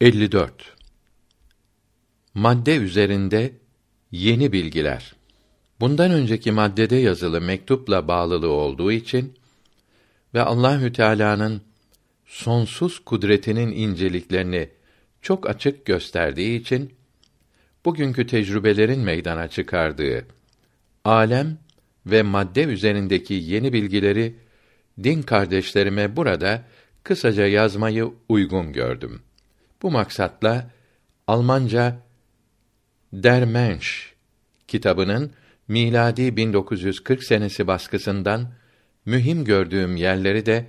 54 Madde üzerinde yeni bilgiler. Bundan önceki maddede yazılı mektupla bağlılığı olduğu için ve Allahü Teala'nın sonsuz kudretinin inceliklerini çok açık gösterdiği için bugünkü tecrübelerin meydana çıkardığı alem ve madde üzerindeki yeni bilgileri din kardeşlerime burada kısaca yazmayı uygun gördüm. Bu maksatla Almanca Der Mensch kitabının miladi 1940 senesi baskısından mühim gördüğüm yerleri de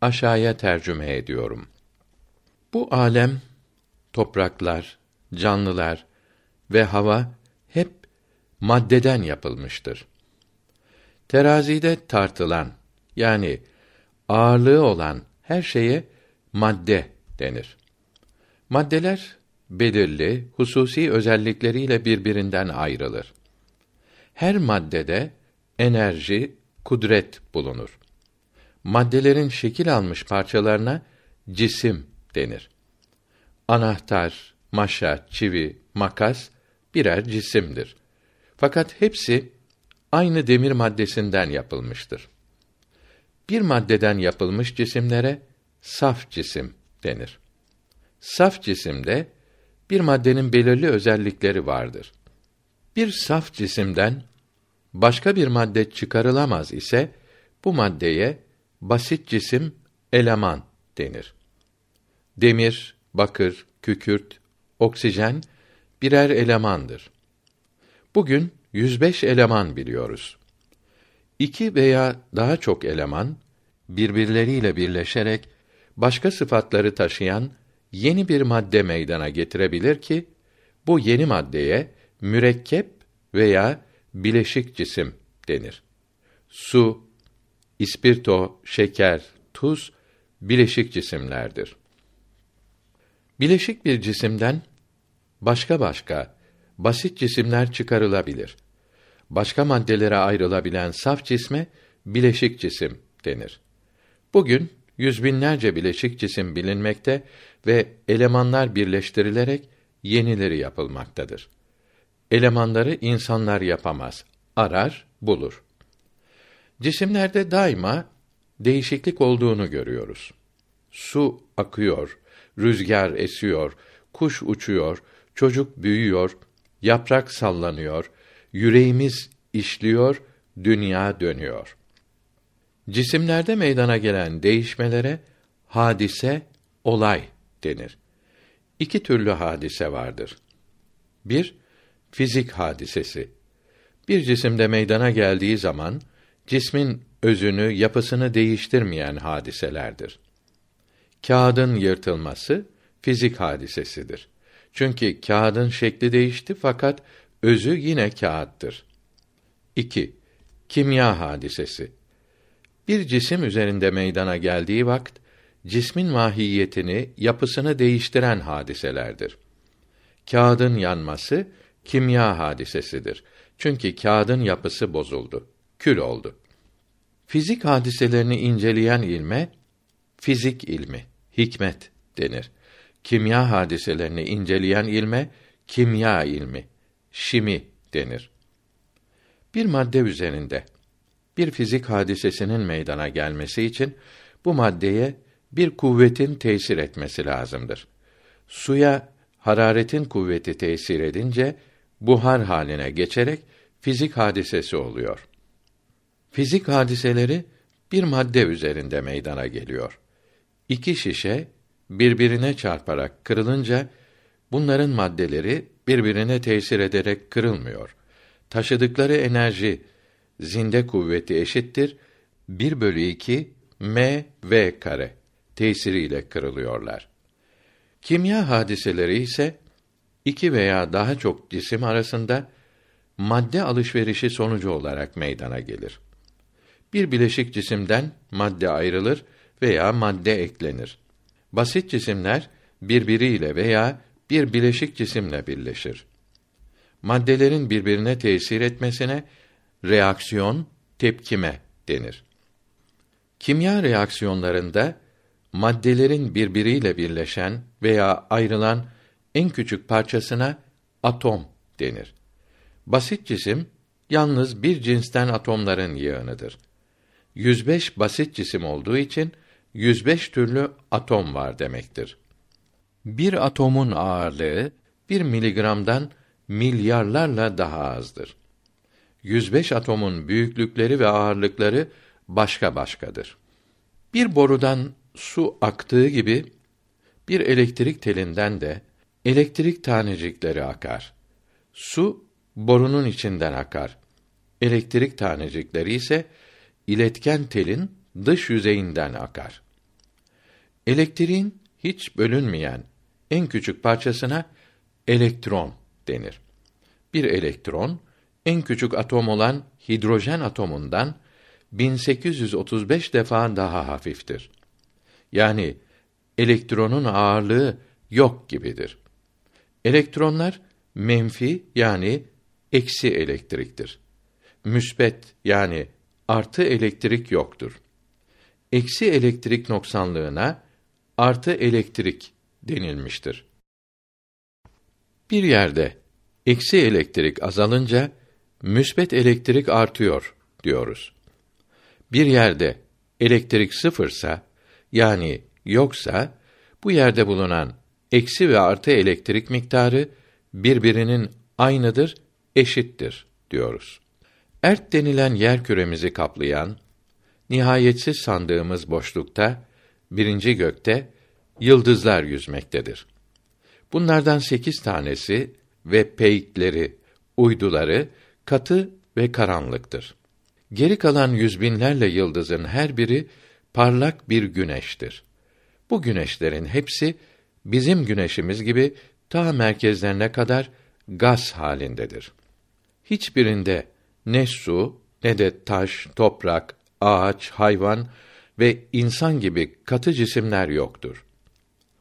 aşağıya tercüme ediyorum. Bu alem, topraklar, canlılar ve hava hep maddeden yapılmıştır. Terazide tartılan yani ağırlığı olan her şeye madde denir. Maddeler belirli, hususi özellikleriyle birbirinden ayrılır. Her maddede enerji, kudret bulunur. Maddelerin şekil almış parçalarına cisim denir. Anahtar, maşa, çivi, makas birer cisimdir. Fakat hepsi aynı demir maddesinden yapılmıştır. Bir maddeden yapılmış cisimlere saf cisim denir. Saf cisimde bir maddenin belirli özellikleri vardır. Bir saf cisimden başka bir madde çıkarılamaz ise bu maddeye basit cisim eleman denir. Demir, bakır, kükürt, oksijen birer elemandır. Bugün 105 eleman biliyoruz. İki veya daha çok eleman birbirleriyle birleşerek başka sıfatları taşıyan yeni bir madde meydana getirebilir ki bu yeni maddeye mürekkep veya bileşik cisim denir. Su, ispirto, şeker, tuz bileşik cisimlerdir. Bileşik bir cisimden başka başka basit cisimler çıkarılabilir. Başka maddelere ayrılabilen saf cisme bileşik cisim denir. Bugün yüz binlerce bileşik cisim bilinmekte ve elemanlar birleştirilerek yenileri yapılmaktadır. Elemanları insanlar yapamaz. Arar, bulur. Cisimlerde daima değişiklik olduğunu görüyoruz. Su akıyor, rüzgar esiyor, kuş uçuyor, çocuk büyüyor, yaprak sallanıyor, yüreğimiz işliyor, dünya dönüyor. Cisimlerde meydana gelen değişmelere hadise, olay denir. İki türlü hadise vardır. Bir, fizik hadisesi. Bir cisimde meydana geldiği zaman cismin özünü, yapısını değiştirmeyen hadiselerdir. Kağıdın yırtılması fizik hadisesidir. Çünkü kağıdın şekli değişti fakat özü yine kağıttır. 2. Kimya hadisesi. Bir cisim üzerinde meydana geldiği vakt cismin mahiyetini, yapısını değiştiren hadiselerdir. Kağıdın yanması kimya hadisesidir. Çünkü kağıdın yapısı bozuldu, kül oldu. Fizik hadiselerini inceleyen ilme fizik ilmi, hikmet denir. Kimya hadiselerini inceleyen ilme kimya ilmi, şimi denir. Bir madde üzerinde bir fizik hadisesinin meydana gelmesi için bu maddeye bir kuvvetin tesir etmesi lazımdır. Suya hararetin kuvveti tesir edince buhar haline geçerek fizik hadisesi oluyor. Fizik hadiseleri bir madde üzerinde meydana geliyor. İki şişe birbirine çarparak kırılınca bunların maddeleri birbirine tesir ederek kırılmıyor. Taşıdıkları enerji zinde kuvveti eşittir 1 bölü 2 m v kare tesiriyle kırılıyorlar. Kimya hadiseleri ise iki veya daha çok cisim arasında madde alışverişi sonucu olarak meydana gelir. Bir bileşik cisimden madde ayrılır veya madde eklenir. Basit cisimler birbiriyle veya bir bileşik cisimle birleşir. Maddelerin birbirine tesir etmesine reaksiyon, tepkime denir. Kimya reaksiyonlarında maddelerin birbiriyle birleşen veya ayrılan en küçük parçasına atom denir. Basit cisim yalnız bir cinsten atomların yığınıdır. 105 basit cisim olduğu için 105 türlü atom var demektir. Bir atomun ağırlığı bir miligramdan milyarlarla daha azdır. 105 atomun büyüklükleri ve ağırlıkları başka başkadır. Bir borudan su aktığı gibi bir elektrik telinden de elektrik tanecikleri akar. Su borunun içinden akar. Elektrik tanecikleri ise iletken telin dış yüzeyinden akar. Elektriğin hiç bölünmeyen en küçük parçasına elektron denir. Bir elektron en küçük atom olan hidrojen atomundan 1835 defa daha hafiftir. Yani elektronun ağırlığı yok gibidir. Elektronlar menfi yani eksi elektriktir. Müsbet yani artı elektrik yoktur. Eksi elektrik noksanlığına artı elektrik denilmiştir. Bir yerde eksi elektrik azalınca müsbet elektrik artıyor diyoruz. Bir yerde elektrik sıfırsa yani yoksa bu yerde bulunan eksi ve artı elektrik miktarı birbirinin aynıdır, eşittir diyoruz. Ert denilen yer küremizi kaplayan nihayetsiz sandığımız boşlukta birinci gökte yıldızlar yüzmektedir. Bunlardan sekiz tanesi ve peykleri, uyduları katı ve karanlıktır. Geri kalan yüz binlerle yıldızın her biri parlak bir güneştir. Bu güneşlerin hepsi bizim güneşimiz gibi ta merkezlerine kadar gaz halindedir. Hiçbirinde ne su ne de taş, toprak, ağaç, hayvan ve insan gibi katı cisimler yoktur.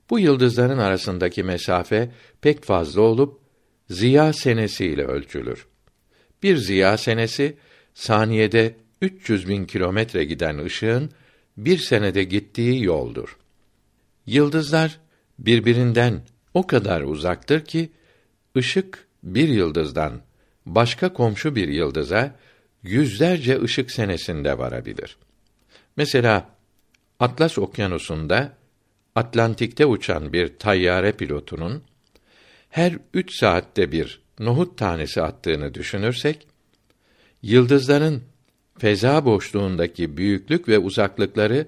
Bu yıldızların arasındaki mesafe pek fazla olup ziya senesiyle ölçülür. Bir ziya senesi saniyede 300 bin kilometre giden ışığın bir senede gittiği yoldur. Yıldızlar birbirinden o kadar uzaktır ki ışık bir yıldızdan başka komşu bir yıldıza yüzlerce ışık senesinde varabilir. Mesela Atlas Okyanusu'nda Atlantik'te uçan bir tayyare pilotunun her üç saatte bir nohut tanesi attığını düşünürsek, yıldızların feza boşluğundaki büyüklük ve uzaklıkları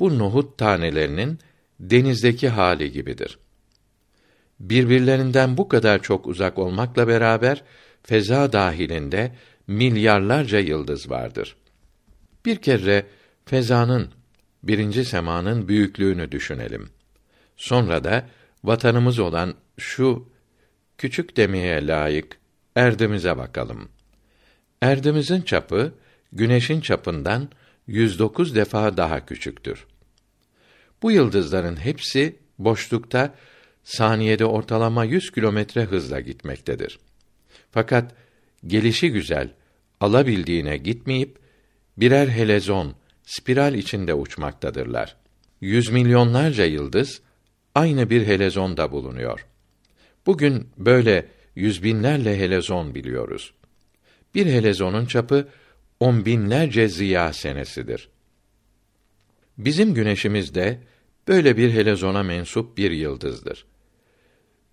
bu nohut tanelerinin denizdeki hali gibidir. Birbirlerinden bu kadar çok uzak olmakla beraber feza dahilinde milyarlarca yıldız vardır. Bir kere fezanın birinci semanın büyüklüğünü düşünelim. Sonra da vatanımız olan şu küçük demeye layık erdimize bakalım. Erdimizin çapı güneşin çapından 109 defa daha küçüktür. Bu yıldızların hepsi boşlukta saniyede ortalama 100 kilometre hızla gitmektedir. Fakat gelişi güzel, alabildiğine gitmeyip birer helezon, spiral içinde uçmaktadırlar. Yüz milyonlarca yıldız aynı bir helezonda bulunuyor. Bugün böyle yüz binlerle helezon biliyoruz. Bir helezonun çapı on binlerce ziya senesidir. Bizim güneşimiz de böyle bir helezona mensup bir yıldızdır.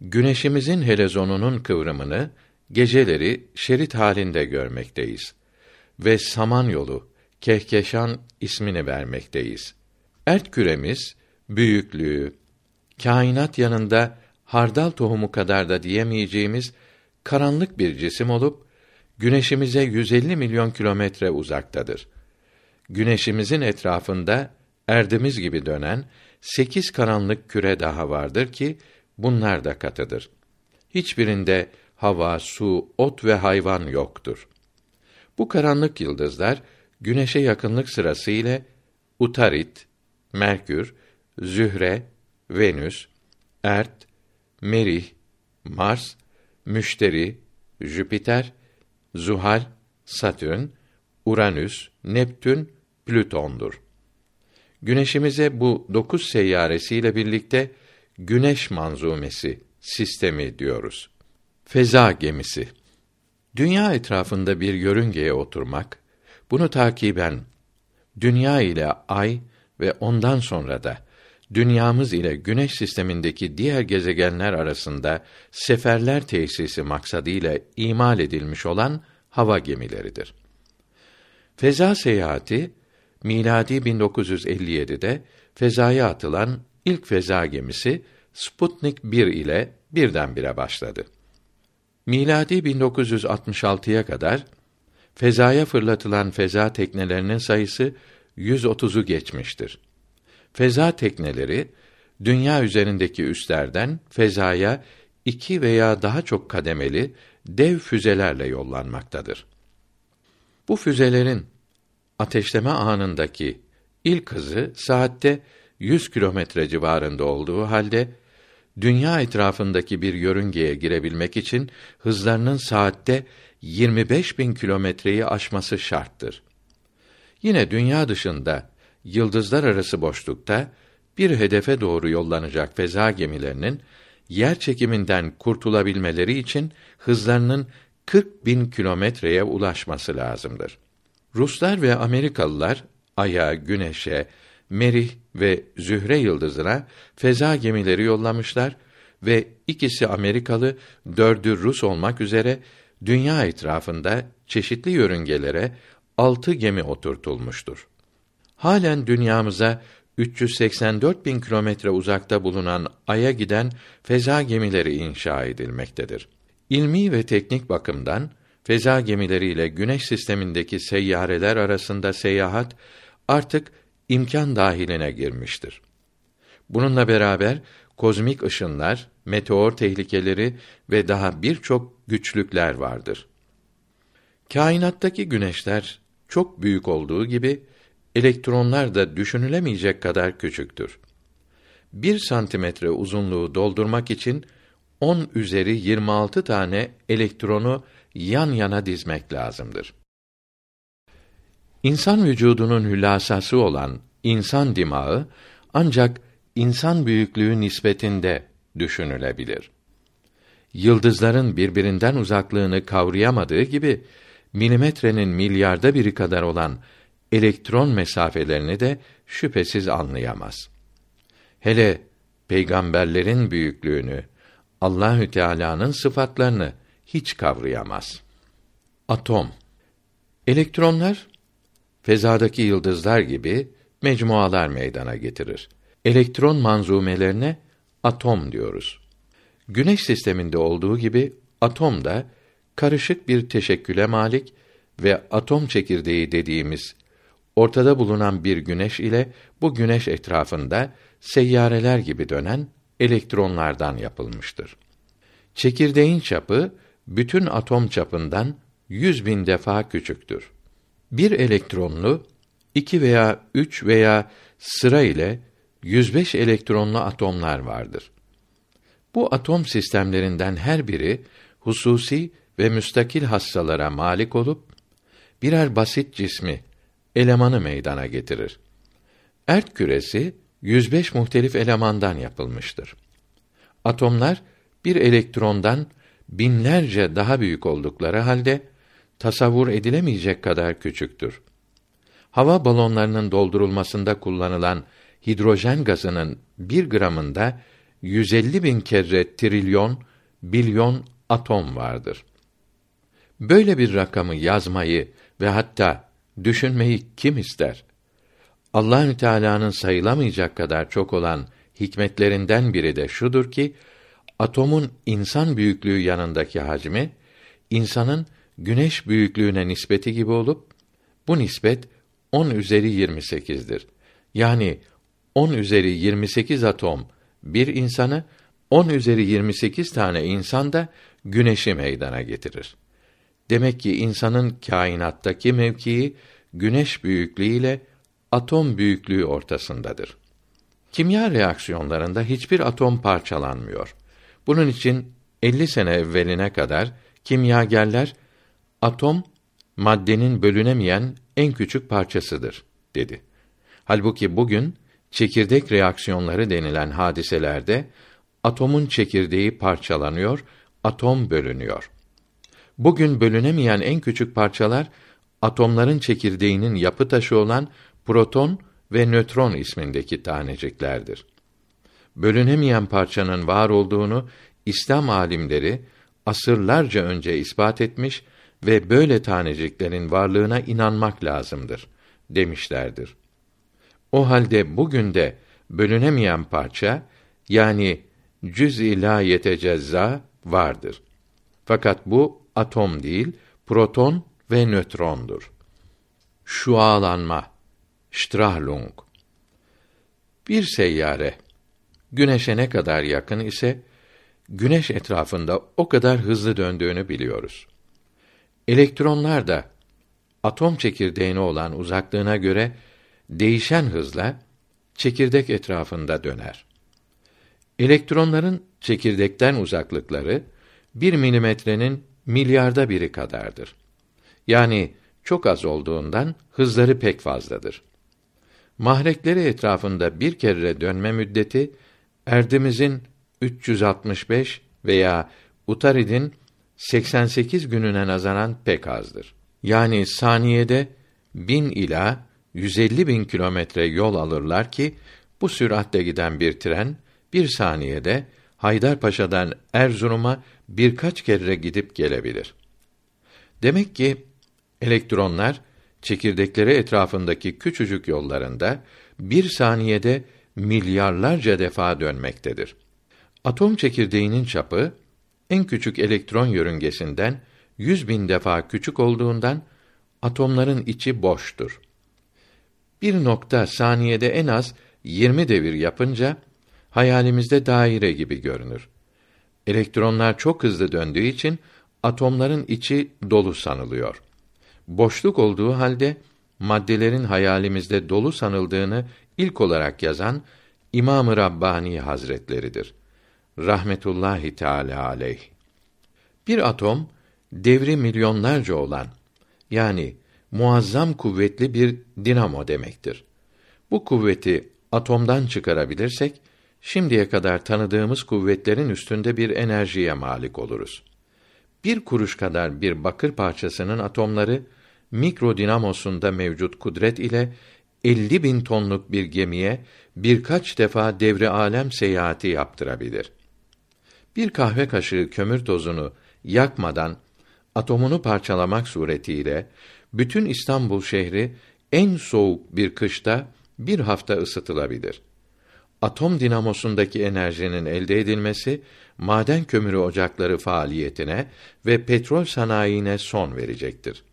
Güneşimizin helezonunun kıvrımını geceleri şerit halinde görmekteyiz ve Samanyolu, Kehkeşan ismini vermekteyiz. Ert küremiz büyüklüğü kainat yanında hardal tohumu kadar da diyemeyeceğimiz karanlık bir cisim olup güneşimize 150 milyon kilometre uzaktadır. Güneşimizin etrafında erdimiz gibi dönen sekiz karanlık küre daha vardır ki bunlar da katıdır. Hiçbirinde hava, su, ot ve hayvan yoktur. Bu karanlık yıldızlar güneşe yakınlık sırası ile Utarit, Merkür, Zühre, Venüs, Ert, Merih, Mars, Müşteri, Jüpiter, Zuhal, Satürn, Uranüs, Neptün, Plüton'dur. Güneşimize bu dokuz seyyaresiyle birlikte güneş manzumesi sistemi diyoruz. Feza gemisi. Dünya etrafında bir yörüngeye oturmak, bunu takiben dünya ile ay ve ondan sonra da dünyamız ile güneş sistemindeki diğer gezegenler arasında seferler tesisi maksadıyla imal edilmiş olan hava gemileridir. Feza seyahati miladi 1957'de fezaya atılan ilk feza gemisi Sputnik 1 ile birdenbire başladı. Miladi 1966'ya kadar fezaya fırlatılan feza teknelerinin sayısı 130'u geçmiştir. Feza tekneleri dünya üzerindeki üslerden fezaya iki veya daha çok kademeli dev füzelerle yollanmaktadır. Bu füzelerin ateşleme anındaki ilk hızı saatte 100 kilometre civarında olduğu halde dünya etrafındaki bir yörüngeye girebilmek için hızlarının saatte 25 bin kilometreyi aşması şarttır. Yine dünya dışında yıldızlar arası boşlukta bir hedefe doğru yollanacak feza gemilerinin yer çekiminden kurtulabilmeleri için hızlarının 40 bin kilometreye ulaşması lazımdır. Ruslar ve Amerikalılar Ay'a, Güneş'e, Merih ve Zühre yıldızına feza gemileri yollamışlar ve ikisi Amerikalı, dördü Rus olmak üzere dünya etrafında çeşitli yörüngelere altı gemi oturtulmuştur. Halen dünyamıza 384 bin kilometre uzakta bulunan Ay'a giden feza gemileri inşa edilmektedir. İlmi ve teknik bakımdan feza gemileriyle güneş sistemindeki seyyareler arasında seyahat artık imkan dahiline girmiştir. Bununla beraber kozmik ışınlar, meteor tehlikeleri ve daha birçok güçlükler vardır. Kainattaki güneşler çok büyük olduğu gibi elektronlar da düşünülemeyecek kadar küçüktür. Bir santimetre uzunluğu doldurmak için 10 üzeri 26 tane elektronu yan yana dizmek lazımdır. İnsan vücudunun hülasası olan insan dimağı ancak insan büyüklüğü nispetinde düşünülebilir. Yıldızların birbirinden uzaklığını kavrayamadığı gibi milimetrenin milyarda biri kadar olan elektron mesafelerini de şüphesiz anlayamaz. Hele peygamberlerin büyüklüğünü, Allahü Teala'nın sıfatlarını hiç kavrayamaz. Atom Elektronlar fezadaki yıldızlar gibi mecmualar meydana getirir. Elektron manzumelerine atom diyoruz. Güneş sisteminde olduğu gibi atom da karışık bir teşekküle malik ve atom çekirdeği dediğimiz ortada bulunan bir güneş ile bu güneş etrafında seyyareler gibi dönen elektronlardan yapılmıştır. Çekirdeğin çapı bütün atom çapından yüz bin defa küçüktür. Bir elektronlu iki veya üç veya sıra ile 105 elektronlu atomlar vardır. Bu atom sistemlerinden her biri hususi ve müstakil hassalara malik olup birer basit cismi elemanı meydana getirir. Ert küresi 105 muhtelif elemandan yapılmıştır. Atomlar bir elektrondan binlerce daha büyük oldukları halde tasavvur edilemeyecek kadar küçüktür. Hava balonlarının doldurulmasında kullanılan hidrojen gazının bir gramında 150 bin kere trilyon, bilyon atom vardır. Böyle bir rakamı yazmayı ve hatta düşünmeyi kim ister? Allahü Teala'nın sayılamayacak kadar çok olan hikmetlerinden biri de şudur ki atomun insan büyüklüğü yanındaki hacmi insanın güneş büyüklüğüne nispeti gibi olup bu nispet 10 üzeri 28'dir. Yani 10 üzeri 28 atom bir insanı 10 üzeri 28 tane insan da güneşi meydana getirir. Demek ki insanın kainattaki mevkii güneş büyüklüğüyle atom büyüklüğü ortasındadır. Kimya reaksiyonlarında hiçbir atom parçalanmıyor. Bunun için 50 sene evveline kadar kimyagerler atom maddenin bölünemeyen en küçük parçasıdır dedi. Halbuki bugün çekirdek reaksiyonları denilen hadiselerde atomun çekirdeği parçalanıyor, atom bölünüyor. Bugün bölünemeyen en küçük parçalar atomların çekirdeğinin yapı taşı olan proton ve nötron ismindeki taneciklerdir. Bölünemeyen parçanın var olduğunu İslam alimleri asırlarca önce ispat etmiş ve böyle taneciklerin varlığına inanmak lazımdır demişlerdir. O halde bugün de bölünemeyen parça yani cüz-i la vardır. Fakat bu atom değil, proton ve nötrondur. Şualanma, Strahlung. Bir seyyare güneşe ne kadar yakın ise güneş etrafında o kadar hızlı döndüğünü biliyoruz. Elektronlar da atom çekirdeğine olan uzaklığına göre değişen hızla çekirdek etrafında döner. Elektronların çekirdekten uzaklıkları bir milimetrenin milyarda biri kadardır. Yani çok az olduğundan hızları pek fazladır. Mahrekleri etrafında bir kere dönme müddeti erdimizin 365 veya Utarid'in 88 gününe nazaran pek azdır. Yani saniyede 1000 ila 150 bin kilometre yol alırlar ki bu süratle giden bir tren bir saniyede Haydarpaşa'dan Erzurum'a birkaç kere gidip gelebilir. Demek ki elektronlar çekirdekleri etrafındaki küçücük yollarında bir saniyede milyarlarca defa dönmektedir. Atom çekirdeğinin çapı en küçük elektron yörüngesinden yüz bin defa küçük olduğundan atomların içi boştur. Bir nokta saniyede en az 20 devir yapınca hayalimizde daire gibi görünür. Elektronlar çok hızlı döndüğü için atomların içi dolu sanılıyor. Boşluk olduğu halde maddelerin hayalimizde dolu sanıldığını ilk olarak yazan İmam-ı Rabbani Hazretleridir. Rahmetullahi Teala aleyh. Bir atom devri milyonlarca olan yani muazzam kuvvetli bir dinamo demektir. Bu kuvveti atomdan çıkarabilirsek şimdiye kadar tanıdığımız kuvvetlerin üstünde bir enerjiye malik oluruz. Bir kuruş kadar bir bakır parçasının atomları mikro dinamosunda mevcut kudret ile 50 bin tonluk bir gemiye birkaç defa devre alem seyahati yaptırabilir. Bir kahve kaşığı kömür tozunu yakmadan atomunu parçalamak suretiyle bütün İstanbul şehri en soğuk bir kışta bir hafta ısıtılabilir. Atom dinamosundaki enerjinin elde edilmesi maden kömürü ocakları faaliyetine ve petrol sanayine son verecektir.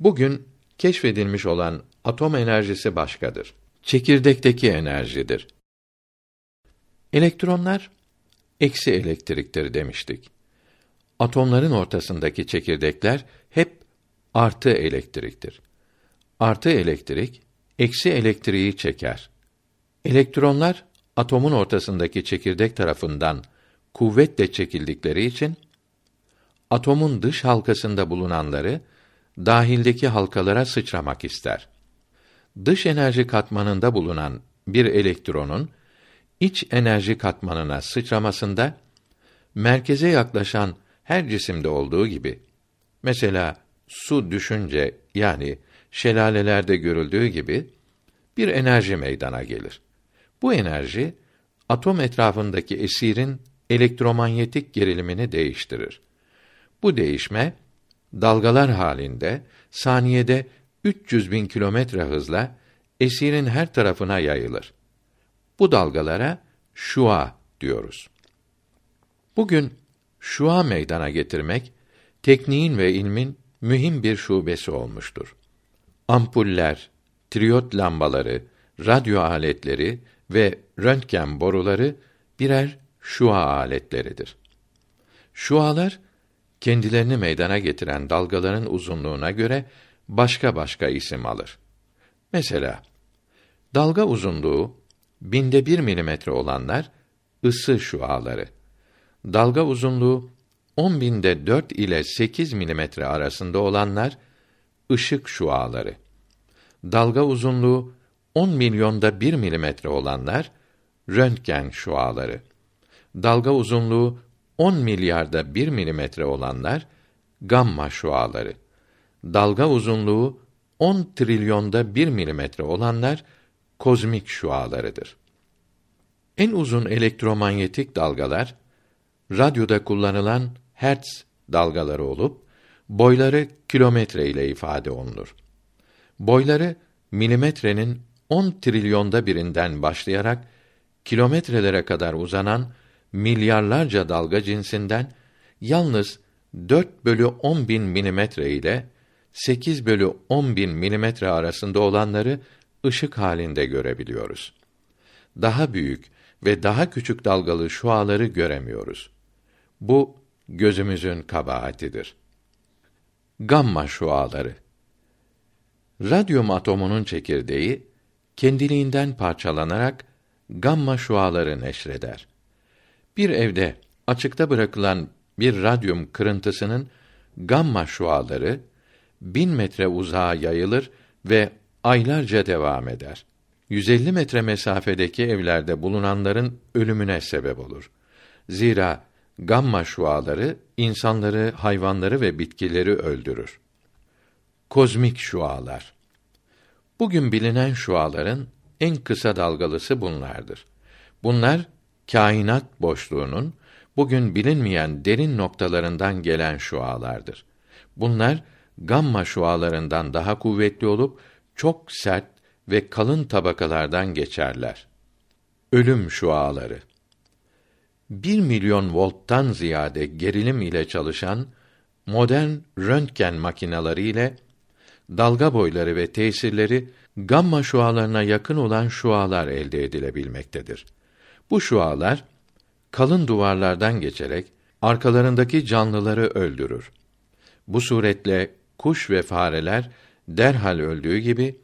Bugün keşfedilmiş olan atom enerjisi başkadır. Çekirdekteki enerjidir. Elektronlar eksi elektriktir demiştik. Atomların ortasındaki çekirdekler hep artı elektriktir. Artı elektrik eksi elektriği çeker. Elektronlar atomun ortasındaki çekirdek tarafından kuvvetle çekildikleri için atomun dış halkasında bulunanları dahildeki halkalara sıçramak ister. Dış enerji katmanında bulunan bir elektronun iç enerji katmanına sıçramasında merkeze yaklaşan her cisimde olduğu gibi mesela su düşünce yani şelalelerde görüldüğü gibi bir enerji meydana gelir. Bu enerji atom etrafındaki esirin elektromanyetik gerilimini değiştirir. Bu değişme dalgalar halinde saniyede 300 bin kilometre hızla esirin her tarafına yayılır. Bu dalgalara şua diyoruz. Bugün şua meydana getirmek tekniğin ve ilmin mühim bir şubesi olmuştur. Ampuller, triyot lambaları, radyo aletleri ve röntgen boruları birer şua aletleridir. Şualar kendilerini meydana getiren dalgaların uzunluğuna göre başka başka isim alır. Mesela dalga uzunluğu binde bir milimetre olanlar ısı şuaları. Dalga uzunluğu on binde dört ile sekiz milimetre arasında olanlar ışık şuaları. Dalga uzunluğu 10 milyonda 1 milimetre olanlar röntgen şuaları. Dalga uzunluğu 10 milyarda 1 milimetre olanlar gamma şuaları. Dalga uzunluğu 10 trilyonda 1 milimetre olanlar kozmik şualarıdır. En uzun elektromanyetik dalgalar radyoda kullanılan hertz dalgaları olup boyları kilometre ile ifade olunur. Boyları milimetrenin 10 trilyonda birinden başlayarak kilometrelere kadar uzanan milyarlarca dalga cinsinden yalnız 4 bölü 10 bin milimetre ile 8 bölü 10 bin milimetre arasında olanları ışık halinde görebiliyoruz. Daha büyük ve daha küçük dalgalı şuaları göremiyoruz. Bu gözümüzün kabahatidir. Gamma şuaları Radyum atomunun çekirdeği kendiliğinden parçalanarak gamma şuaları neşreder. Bir evde açıkta bırakılan bir radyum kırıntısının gamma şuaları bin metre uzağa yayılır ve aylarca devam eder. 150 metre mesafedeki evlerde bulunanların ölümüne sebep olur. Zira gamma şuaları insanları, hayvanları ve bitkileri öldürür. Kozmik şualar. Bugün bilinen şuaların en kısa dalgalısı bunlardır. Bunlar kainat boşluğunun bugün bilinmeyen derin noktalarından gelen şualardır. Bunlar gamma şualarından daha kuvvetli olup çok sert ve kalın tabakalardan geçerler. Ölüm şuaları 1 milyon volttan ziyade gerilim ile çalışan modern röntgen makineleri ile dalga boyları ve tesirleri gamma şualarına yakın olan şualar elde edilebilmektedir. Bu şualar kalın duvarlardan geçerek arkalarındaki canlıları öldürür. Bu suretle kuş ve fareler derhal öldüğü gibi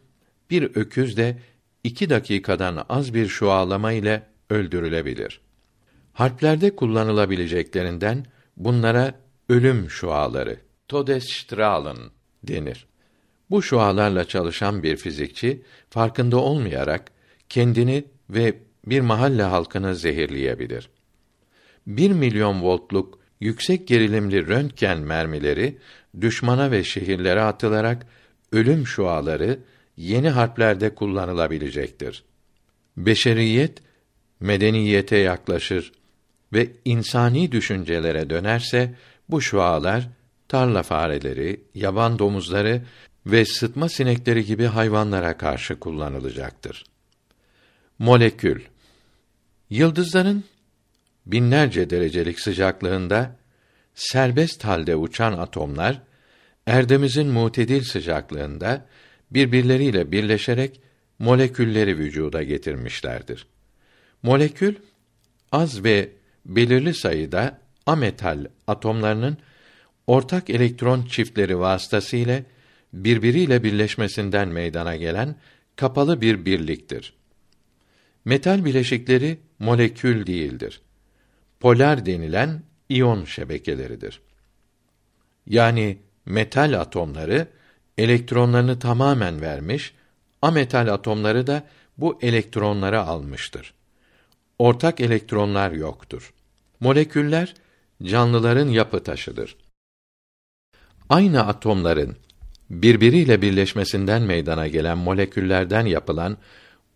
bir öküz de iki dakikadan az bir şualama ile öldürülebilir. Harplerde kullanılabileceklerinden bunlara ölüm şuaları, Todesstrahlen denir. Bu şualarla çalışan bir fizikçi farkında olmayarak kendini ve bir mahalle halkını zehirleyebilir. Bir milyon voltluk yüksek gerilimli röntgen mermileri düşmana ve şehirlere atılarak ölüm şuaları yeni harplerde kullanılabilecektir. Beşeriyet medeniyete yaklaşır ve insani düşüncelere dönerse bu şualar tarla fareleri, yaban domuzları ve sıtma sinekleri gibi hayvanlara karşı kullanılacaktır. Molekül Yıldızların binlerce derecelik sıcaklığında serbest halde uçan atomlar erdemizin mutedil sıcaklığında birbirleriyle birleşerek molekülleri vücuda getirmişlerdir. Molekül az ve belirli sayıda ametal atomlarının ortak elektron çiftleri vasıtasıyla birbiriyle birleşmesinden meydana gelen kapalı bir birliktir. Metal bileşikleri molekül değildir. Polar denilen iyon şebekeleridir. Yani metal atomları elektronlarını tamamen vermiş, ametal atomları da bu elektronları almıştır. Ortak elektronlar yoktur. Moleküller canlıların yapı taşıdır. Aynı atomların birbiriyle birleşmesinden meydana gelen moleküllerden yapılan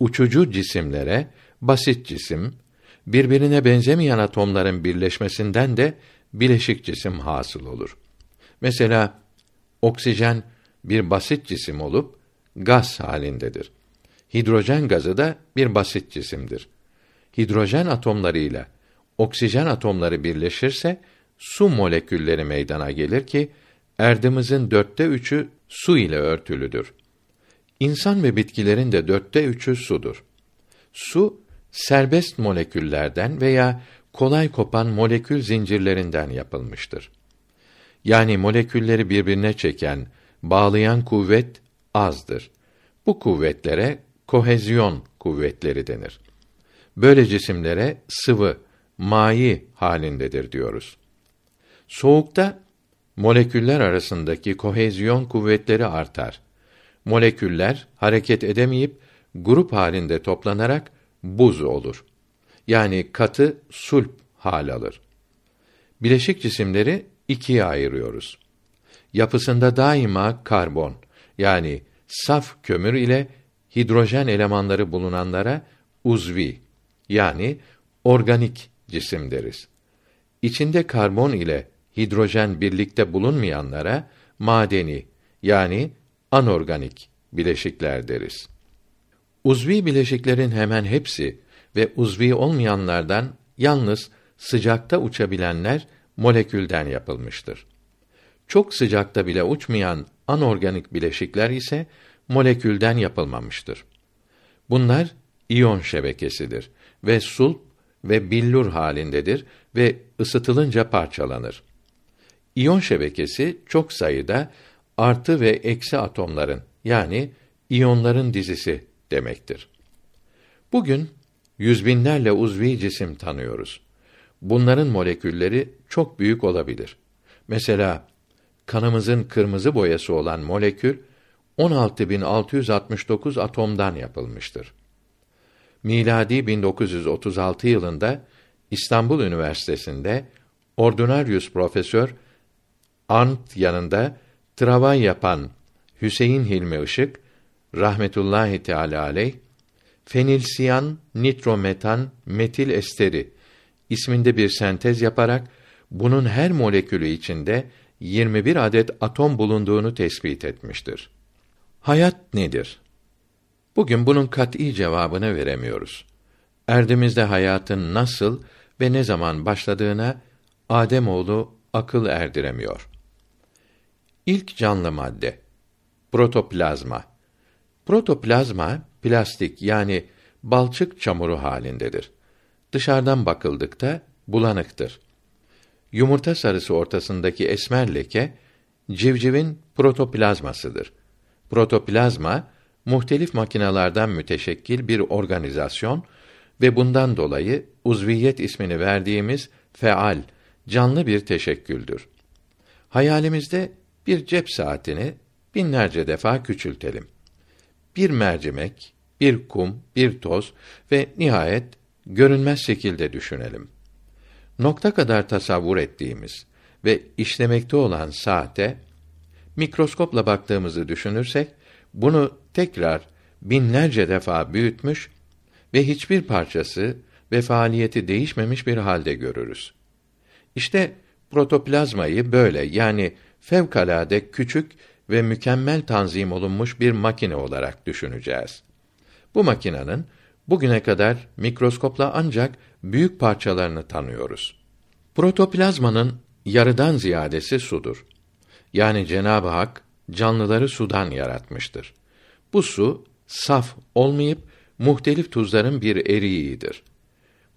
uçucu cisimlere basit cisim, birbirine benzemeyen atomların birleşmesinden de bileşik cisim hasıl olur. Mesela oksijen bir basit cisim olup gaz halindedir. Hidrojen gazı da bir basit cisimdir. Hidrojen atomlarıyla oksijen atomları birleşirse su molekülleri meydana gelir ki erdimizin dörtte üçü su ile örtülüdür. İnsan ve bitkilerin de dörtte üçü sudur. Su serbest moleküllerden veya kolay kopan molekül zincirlerinden yapılmıştır. Yani molekülleri birbirine çeken, bağlayan kuvvet azdır. Bu kuvvetlere kohezyon kuvvetleri denir. Böyle cisimlere sıvı, mayi halindedir diyoruz. Soğukta moleküller arasındaki kohezyon kuvvetleri artar. Moleküller hareket edemeyip grup halinde toplanarak buz olur. Yani katı sulp hal alır. Bileşik cisimleri ikiye ayırıyoruz. Yapısında daima karbon yani saf kömür ile hidrojen elemanları bulunanlara uzvi yani organik cisim deriz. İçinde karbon ile hidrojen birlikte bulunmayanlara madeni yani anorganik bileşikler deriz. Uzvi bileşiklerin hemen hepsi ve uzvi olmayanlardan yalnız sıcakta uçabilenler molekülden yapılmıştır. Çok sıcakta bile uçmayan anorganik bileşikler ise molekülden yapılmamıştır. Bunlar iyon şebekesidir ve sulp ve billur halindedir ve ısıtılınca parçalanır. İyon şebekesi çok sayıda artı ve eksi atomların yani iyonların dizisi demektir. Bugün yüz binlerle uzvi cisim tanıyoruz. Bunların molekülleri çok büyük olabilir. Mesela kanımızın kırmızı boyası olan molekül 16669 atomdan yapılmıştır. Miladi 1936 yılında İstanbul Üniversitesi'nde ordinarius profesör Arndt yanında travay yapan Hüseyin Hilmi Işık rahmetullahi teala aleyh fenilsiyan nitrometan metil esteri isminde bir sentez yaparak bunun her molekülü içinde 21 adet atom bulunduğunu tespit etmiştir. Hayat nedir? Bugün bunun kat'î cevabını veremiyoruz. Erdimizde hayatın nasıl ve ne zaman başladığına Adem oğlu akıl erdiremiyor. İlk canlı madde protoplazma. Protoplazma plastik yani balçık çamuru halindedir. Dışarıdan bakıldıkta bulanıktır. Yumurta sarısı ortasındaki esmer leke civcivin protoplazmasıdır. Protoplazma muhtelif makinalardan müteşekkil bir organizasyon ve bundan dolayı uzviyet ismini verdiğimiz feal, canlı bir teşekküldür. Hayalimizde bir cep saatini binlerce defa küçültelim. Bir mercimek, bir kum, bir toz ve nihayet görünmez şekilde düşünelim. Nokta kadar tasavvur ettiğimiz ve işlemekte olan saate mikroskopla baktığımızı düşünürsek bunu tekrar binlerce defa büyütmüş ve hiçbir parçası ve faaliyeti değişmemiş bir halde görürüz. İşte protoplazmayı böyle yani fevkalade küçük ve mükemmel tanzim olunmuş bir makine olarak düşüneceğiz. Bu makinenin bugüne kadar mikroskopla ancak büyük parçalarını tanıyoruz. Protoplazmanın yarıdan ziyadesi sudur. Yani Cenab-ı Hak canlıları sudan yaratmıştır. Bu su saf olmayıp muhtelif tuzların bir eriğidir.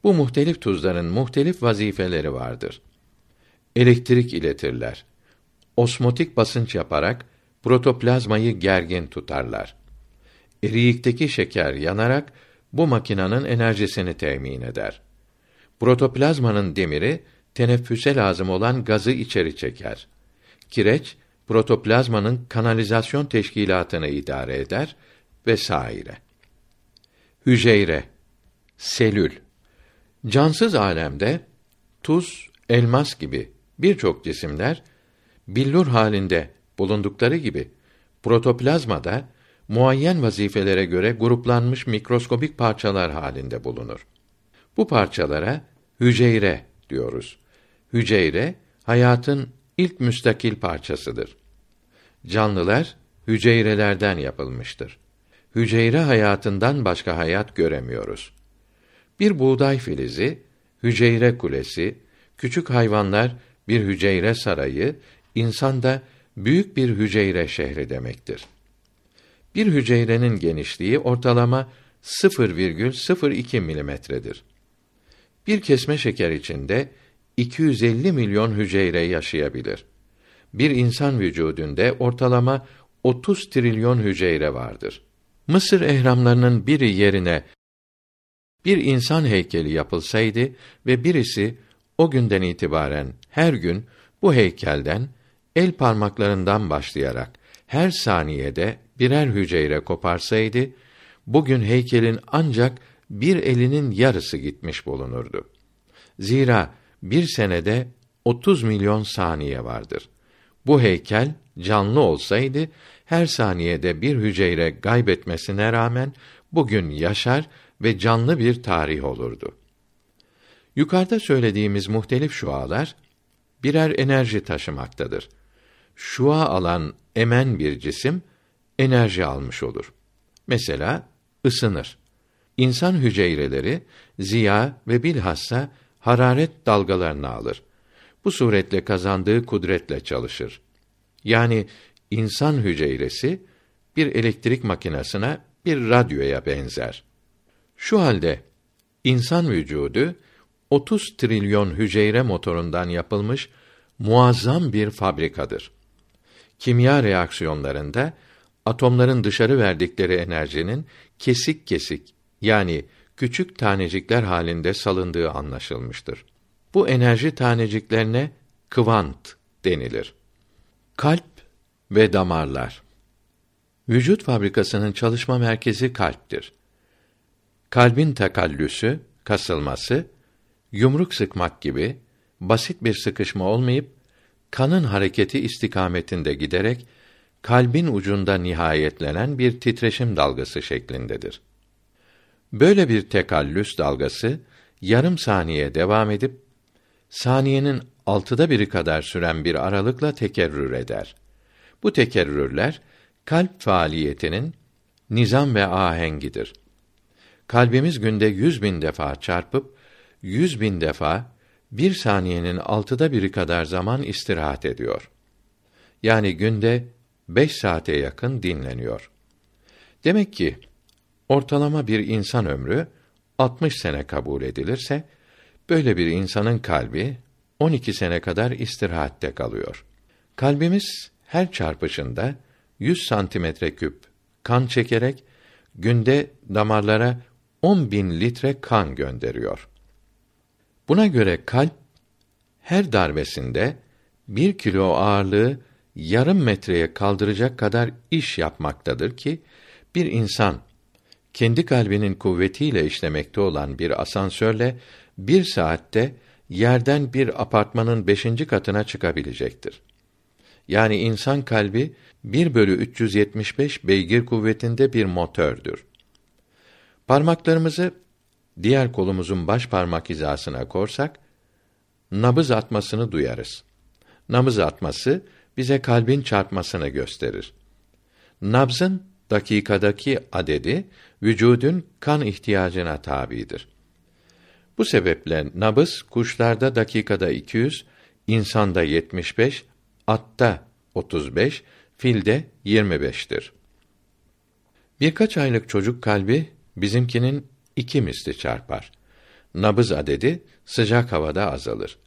Bu muhtelif tuzların muhtelif vazifeleri vardır. Elektrik iletirler. Osmotik basınç yaparak protoplazmayı gergin tutarlar. Eriyikteki şeker yanarak bu makinanın enerjisini temin eder. Protoplazmanın demiri teneffüse lazım olan gazı içeri çeker. Kireç protoplazmanın kanalizasyon teşkilatını idare eder vesaire. Hücre, selül. Cansız alemde tuz, elmas gibi birçok cisimler billur halinde bulundukları gibi protoplazmada muayyen vazifelere göre gruplanmış mikroskobik parçalar halinde bulunur. Bu parçalara hücre diyoruz. Hücre hayatın ilk müstakil parçasıdır. Canlılar hücrelerden yapılmıştır. Hücre hayatından başka hayat göremiyoruz. Bir buğday filizi, hücre kulesi, küçük hayvanlar bir hücre sarayı, insan da büyük bir hücre şehri demektir. Bir hücrenin genişliği ortalama 0,02 milimetredir. Bir kesme şeker içinde 250 milyon hücre yaşayabilir. Bir insan vücudunda ortalama 30 trilyon hücre vardır. Mısır ehramlarının biri yerine bir insan heykeli yapılsaydı ve birisi o günden itibaren her gün bu heykelden el parmaklarından başlayarak her saniyede birer hücre koparsaydı bugün heykelin ancak bir elinin yarısı gitmiş bulunurdu. Zira bir senede 30 milyon saniye vardır. Bu heykel canlı olsaydı her saniyede bir hücre gaybetmesine rağmen bugün yaşar ve canlı bir tarih olurdu. Yukarıda söylediğimiz muhtelif şualar birer enerji taşımaktadır. Şua alan emen bir cisim enerji almış olur. Mesela ısınır. İnsan hücreleri ziya ve bilhassa hararet dalgalarını alır. Bu suretle kazandığı kudretle çalışır. Yani insan hücresi bir elektrik makinesine, bir radyoya benzer. Şu halde insan vücudu 30 trilyon hücre motorundan yapılmış muazzam bir fabrikadır. Kimya reaksiyonlarında atomların dışarı verdikleri enerjinin kesik kesik yani küçük tanecikler halinde salındığı anlaşılmıştır. Bu enerji taneciklerine kvant denilir. Kalp ve damarlar. Vücut fabrikasının çalışma merkezi kalptir. Kalbin takallüsü, kasılması, yumruk sıkmak gibi basit bir sıkışma olmayıp kanın hareketi istikametinde giderek kalbin ucunda nihayetlenen bir titreşim dalgası şeklindedir. Böyle bir tekallüs dalgası yarım saniye devam edip saniyenin altıda biri kadar süren bir aralıkla tekerrür eder. Bu tekerrürler kalp faaliyetinin nizam ve ahengidir. Kalbimiz günde yüz bin defa çarpıp yüz bin defa bir saniyenin altıda biri kadar zaman istirahat ediyor. Yani günde beş saate yakın dinleniyor. Demek ki ortalama bir insan ömrü 60 sene kabul edilirse böyle bir insanın kalbi 12 sene kadar istirahatte kalıyor. Kalbimiz her çarpışında 100 santimetre küp kan çekerek günde damarlara 10 bin litre kan gönderiyor. Buna göre kalp her darbesinde bir kilo ağırlığı yarım metreye kaldıracak kadar iş yapmaktadır ki bir insan kendi kalbinin kuvvetiyle işlemekte olan bir asansörle bir saatte yerden bir apartmanın beşinci katına çıkabilecektir. Yani insan kalbi 1 bölü 375 beygir kuvvetinde bir motördür. Parmaklarımızı diğer kolumuzun baş parmak hizasına korsak, nabız atmasını duyarız. Nabız atması bize kalbin çarpmasını gösterir. Nabzın dakikadaki adedi vücudun kan ihtiyacına tabidir. Bu sebeple nabız kuşlarda dakikada 200, insanda 75, atta 35, filde 25'tir. Birkaç aylık çocuk kalbi bizimkinin iki misli çarpar. Nabız adedi sıcak havada azalır.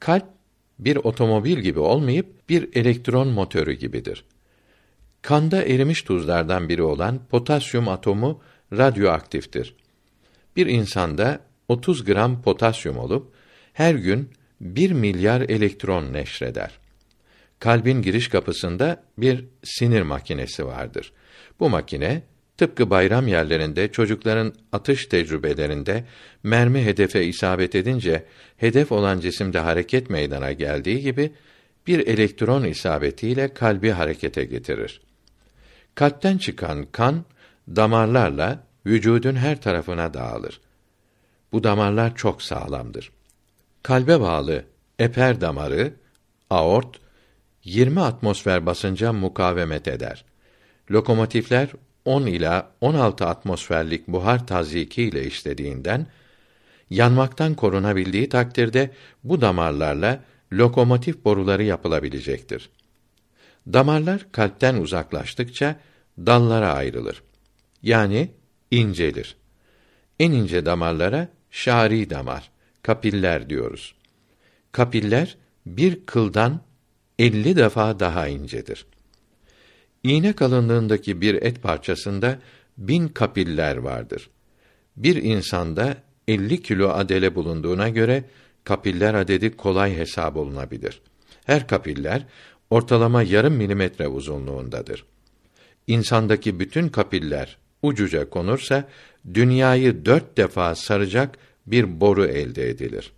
Kalp bir otomobil gibi olmayıp bir elektron motoru gibidir. Kanda erimiş tuzlardan biri olan potasyum atomu radyoaktiftir. Bir insanda 30 gram potasyum olup her gün 1 milyar elektron neşreder. Kalbin giriş kapısında bir sinir makinesi vardır. Bu makine tıpkı bayram yerlerinde çocukların atış tecrübelerinde mermi hedefe isabet edince hedef olan cisimde hareket meydana geldiği gibi bir elektron isabetiyle kalbi harekete getirir. Kalpten çıkan kan damarlarla vücudun her tarafına dağılır. Bu damarlar çok sağlamdır. Kalbe bağlı eper damarı, aort 20 atmosfer basınca mukavemet eder. Lokomotifler 10 ila 16 atmosferlik buhar tazyiki ile işlediğinden yanmaktan korunabildiği takdirde bu damarlarla lokomotif boruları yapılabilecektir. Damarlar kalpten uzaklaştıkça dallara ayrılır. Yani incelir. En ince damarlara şari damar, kapiller diyoruz. Kapiller bir kıldan 50 defa daha incedir. İğne kalınlığındaki bir et parçasında bin kapiller vardır. Bir insanda 50 kilo adele bulunduğuna göre kapiller adedi kolay hesap olunabilir. Her kapiller ortalama yarım milimetre uzunluğundadır. İnsandaki bütün kapiller ucuca konursa dünyayı dört defa saracak bir boru elde edilir.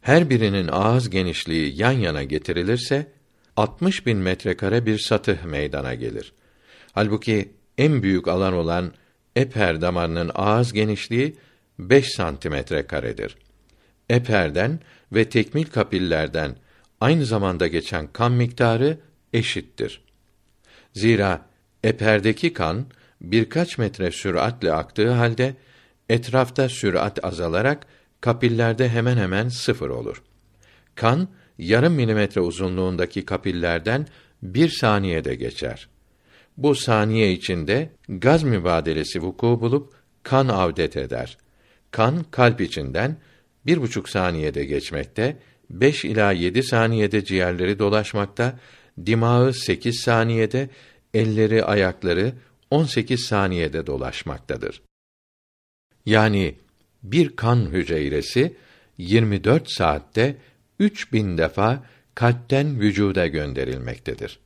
Her birinin ağız genişliği yan yana getirilirse 60 bin metrekare bir satıh meydana gelir. Halbuki en büyük alan olan eper damarının ağız genişliği 5 santimetre karedir. Eperden ve tekmil kapillerden aynı zamanda geçen kan miktarı eşittir. Zira eperdeki kan birkaç metre süratle aktığı halde etrafta sürat azalarak kapillerde hemen hemen sıfır olur. Kan yarım milimetre uzunluğundaki kapillerden bir saniyede geçer. Bu saniye içinde gaz mübadelesi vuku bulup kan avdet eder. Kan kalp içinden bir buçuk saniyede geçmekte, beş ila yedi saniyede ciğerleri dolaşmakta, dimağı sekiz saniyede, elleri, ayakları on sekiz saniyede dolaşmaktadır. Yani bir kan hücresi 24 saatte 3000 defa kalpten vücuda gönderilmektedir.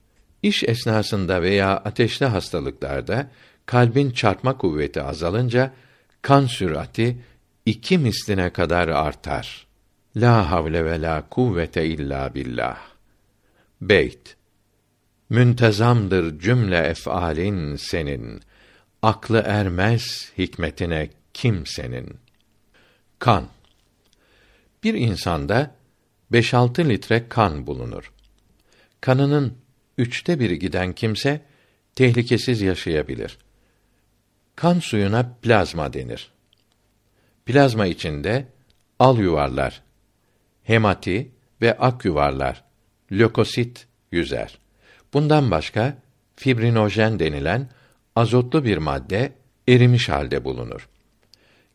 İş esnasında veya ateşli hastalıklarda kalbin çarpma kuvveti azalınca kan sürati iki misline kadar artar. La havle ve la kuvvete illa billah. Beyt Müntezamdır cümle ef'alin senin. Aklı ermez hikmetine kimsenin. Kan Bir insanda 5-6 litre kan bulunur. Kanının üçte biri giden kimse tehlikesiz yaşayabilir. Kan suyuna plazma denir. Plazma içinde al yuvarlar, hemati ve ak yuvarlar, lökosit yüzer. Bundan başka fibrinojen denilen azotlu bir madde erimiş halde bulunur.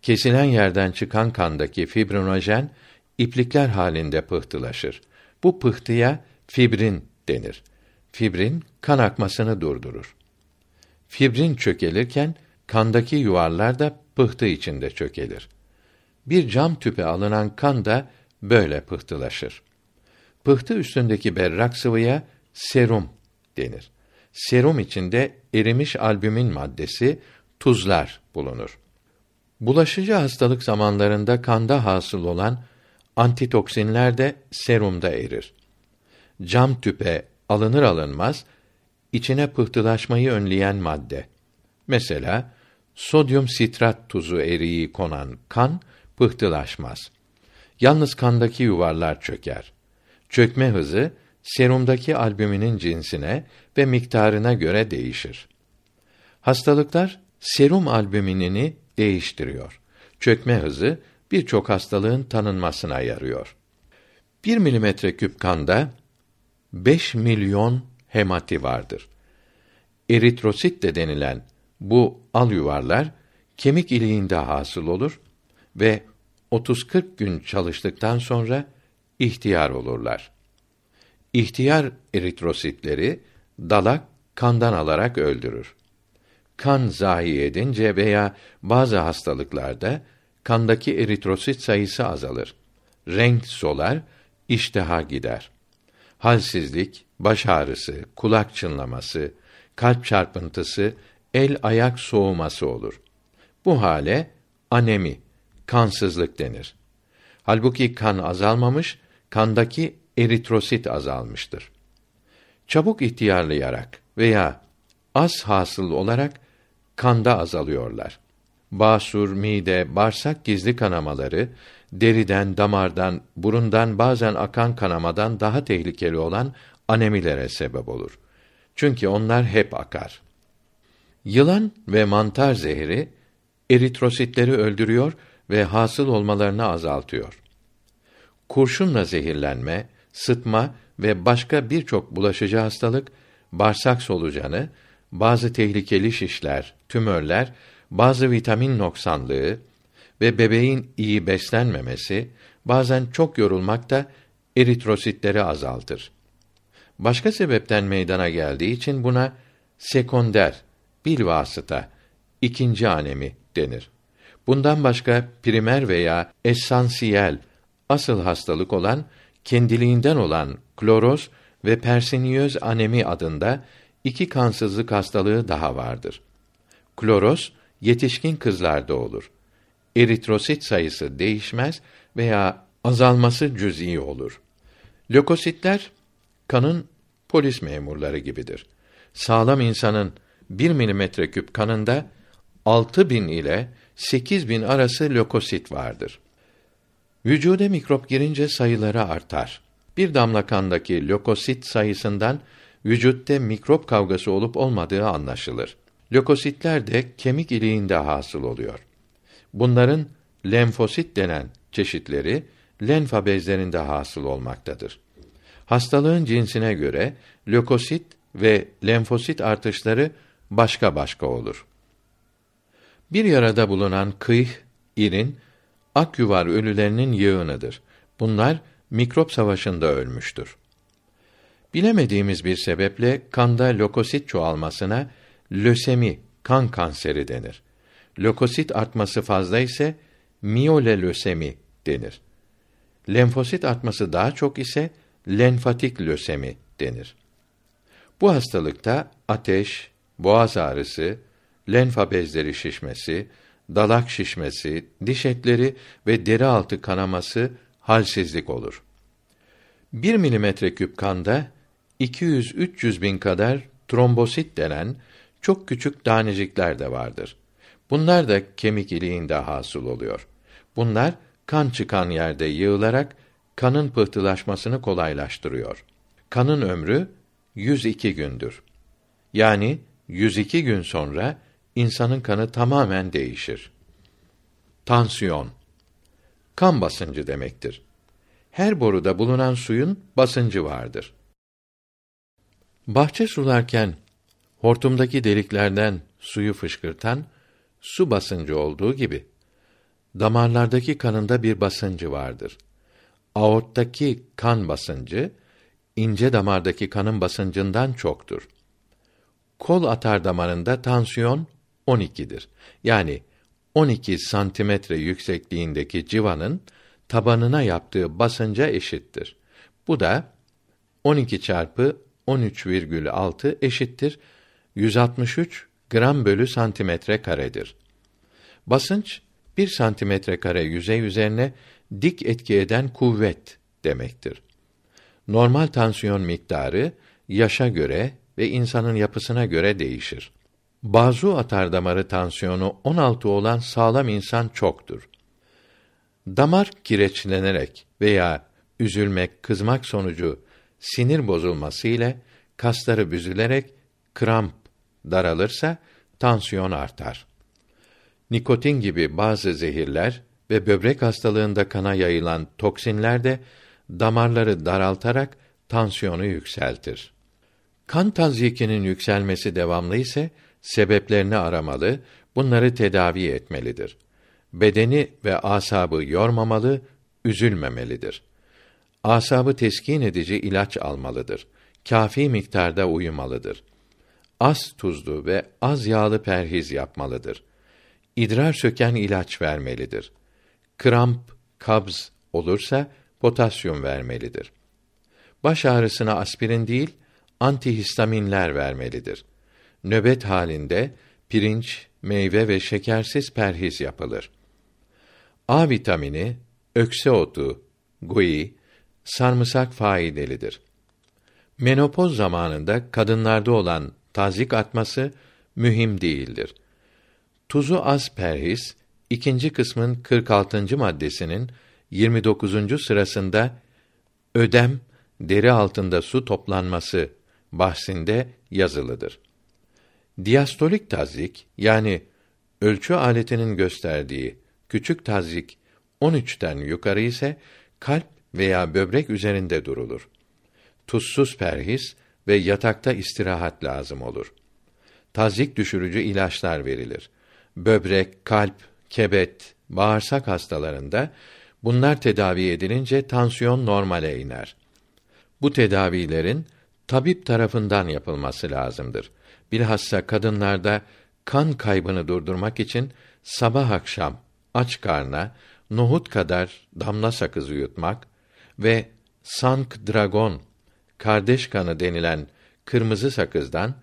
Kesilen yerden çıkan kandaki fibrinojen iplikler halinde pıhtılaşır. Bu pıhtıya fibrin denir. Fibrin kan akmasını durdurur. Fibrin çökelirken kandaki yuvarlar da pıhtı içinde çökelir. Bir cam tüpe alınan kan da böyle pıhtılaşır. Pıhtı üstündeki berrak sıvıya serum denir. Serum içinde erimiş albümin maddesi, tuzlar bulunur. Bulaşıcı hastalık zamanlarında kanda hasıl olan antitoksinler de serumda erir. Cam tüpe alınır alınmaz içine pıhtılaşmayı önleyen madde. Mesela sodyum sitrat tuzu eriği konan kan pıhtılaşmaz. Yalnız kandaki yuvarlar çöker. Çökme hızı serumdaki albüminin cinsine ve miktarına göre değişir. Hastalıklar serum albüminini değiştiriyor. Çökme hızı birçok hastalığın tanınmasına yarıyor. 1 milimetre küp kanda 5 milyon hemati vardır. Eritrosit de denilen bu al yuvarlar kemik iliğinde hasıl olur ve 30-40 gün çalıştıktan sonra ihtiyar olurlar. İhtiyar eritrositleri dalak kandan alarak öldürür. Kan zayi edince veya bazı hastalıklarda kandaki eritrosit sayısı azalır. Renk solar, iştaha gider. Halsizlik, baş ağrısı, kulak çınlaması, kalp çarpıntısı, el ayak soğuması olur. Bu hale anemi, kansızlık denir. Halbuki kan azalmamış, kandaki eritrosit azalmıştır. Çabuk ihtiyarlayarak veya az hasıl olarak kanda azalıyorlar. Basur, mide, bağırsak gizli kanamaları, deriden, damardan, burundan bazen akan kanamadan daha tehlikeli olan anemilere sebep olur. Çünkü onlar hep akar. Yılan ve mantar zehri eritrositleri öldürüyor ve hasıl olmalarını azaltıyor. Kurşunla zehirlenme, sıtma ve başka birçok bulaşıcı hastalık, bağırsak solucanı, bazı tehlikeli şişler, tümörler, bazı vitamin noksanlığı ve bebeğin iyi beslenmemesi, bazen çok yorulmak da eritrositleri azaltır. Başka sebepten meydana geldiği için buna sekonder, bilvasıta, ikinci anemi denir. Bundan başka primer veya esansiyel, asıl hastalık olan kendiliğinden olan kloroz ve persiniyöz anemi adında iki kansızlık hastalığı daha vardır. Kloros yetişkin kızlarda olur. Eritrosit sayısı değişmez veya azalması cüz'i olur. Lökositler kanın polis memurları gibidir. Sağlam insanın 1 milimetre küp kanında 6000 ile 8000 arası lökosit vardır. Vücude mikrop girince sayıları artar. Bir damla kandaki lökosit sayısından vücutta mikrop kavgası olup olmadığı anlaşılır. Lökositler de kemik iliğinde hasıl oluyor. Bunların lenfosit denen çeşitleri lenfa bezlerinde hasıl olmaktadır. Hastalığın cinsine göre lökosit ve lenfosit artışları başka başka olur. Bir yarada bulunan kıyh, irin, akyuvar ölülerinin yığınıdır. Bunlar mikrop savaşında ölmüştür. Bilemediğimiz bir sebeple kanda lökosit çoğalmasına lösemi, kan kanseri denir. Lökosit artması fazla ise miyolelösemi denir. Lenfosit artması daha çok ise lenfatik lösemi denir. Bu hastalıkta ateş, boğaz ağrısı, lenfa bezleri şişmesi, dalak şişmesi, diş etleri ve deri altı kanaması, halsizlik olur. 1 milimetre küp kanda 200-300 bin kadar trombosit denen çok küçük tanecikler de vardır. Bunlar da kemik iliğinde hasıl oluyor. Bunlar kan çıkan yerde yığılarak kanın pıhtılaşmasını kolaylaştırıyor. Kanın ömrü 102 gündür. Yani 102 gün sonra insanın kanı tamamen değişir. Tansiyon kan basıncı demektir. Her boruda bulunan suyun basıncı vardır. Bahçe sularken hortumdaki deliklerden suyu fışkırtan su basıncı olduğu gibi damarlardaki kanında bir basıncı vardır. Aorttaki kan basıncı ince damardaki kanın basıncından çoktur. Kol atar damarında tansiyon 12'dir. Yani 12 santimetre yüksekliğindeki civanın tabanına yaptığı basınca eşittir. Bu da 12 çarpı 13,6 eşittir 163 gram bölü santimetre karedir. Basınç bir santimetre kare yüzey üzerine dik etki eden kuvvet demektir. Normal tansiyon miktarı yaşa göre ve insanın yapısına göre değişir. Bazı atar damarı tansiyonu 16 olan sağlam insan çoktur. Damar kireçlenerek veya üzülmek, kızmak sonucu sinir bozulması ile kasları büzülerek kramp daralırsa tansiyon artar. Nikotin gibi bazı zehirler ve böbrek hastalığında kana yayılan toksinler de damarları daraltarak tansiyonu yükseltir. Kan tazyikinin yükselmesi devamlı ise sebeplerini aramalı, bunları tedavi etmelidir. Bedeni ve asabı yormamalı, üzülmemelidir. Asabı teskin edici ilaç almalıdır. Kafi miktarda uyumalıdır. Az tuzlu ve az yağlı perhiz yapmalıdır. İdrar söken ilaç vermelidir. Kramp, kabz olursa potasyum vermelidir. Baş ağrısına aspirin değil, antihistaminler vermelidir. Nöbet halinde pirinç, meyve ve şekersiz perhiz yapılır. A vitamini, ökse otu, gui, sarımsak faydalıdır. Menopoz zamanında kadınlarda olan tazik atması mühim değildir. Tuzu az perhiz, ikinci kısmın 46. maddesinin 29. sırasında ödem deri altında su toplanması bahsinde yazılıdır. Diastolik tazik yani ölçü aletinin gösterdiği küçük tazik 13'ten yukarı ise kalp veya böbrek üzerinde durulur. Tuzsuz perhis ve yatakta istirahat lazım olur. Tazik düşürücü ilaçlar verilir. Böbrek, kalp, kebet, bağırsak hastalarında bunlar tedavi edilince tansiyon normale iner. Bu tedavilerin tabip tarafından yapılması lazımdır. Bilhassa kadınlarda kan kaybını durdurmak için sabah akşam aç karna nohut kadar damla sakızı yutmak ve sank dragon kardeş kanı denilen kırmızı sakızdan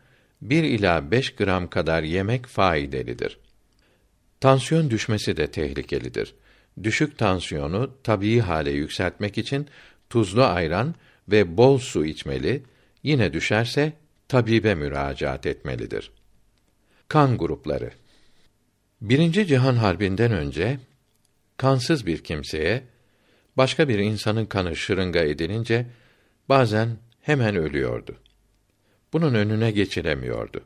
1 ila 5 gram kadar yemek faydalıdır. Tansiyon düşmesi de tehlikelidir. Düşük tansiyonu tabii hale yükseltmek için tuzlu ayran ve bol su içmeli, yine düşerse tabibe müracaat etmelidir. Kan grupları Birinci Cihan Harbi'nden önce kansız bir kimseye başka bir insanın kanı şırınga edilince bazen hemen ölüyordu. Bunun önüne geçilemiyordu.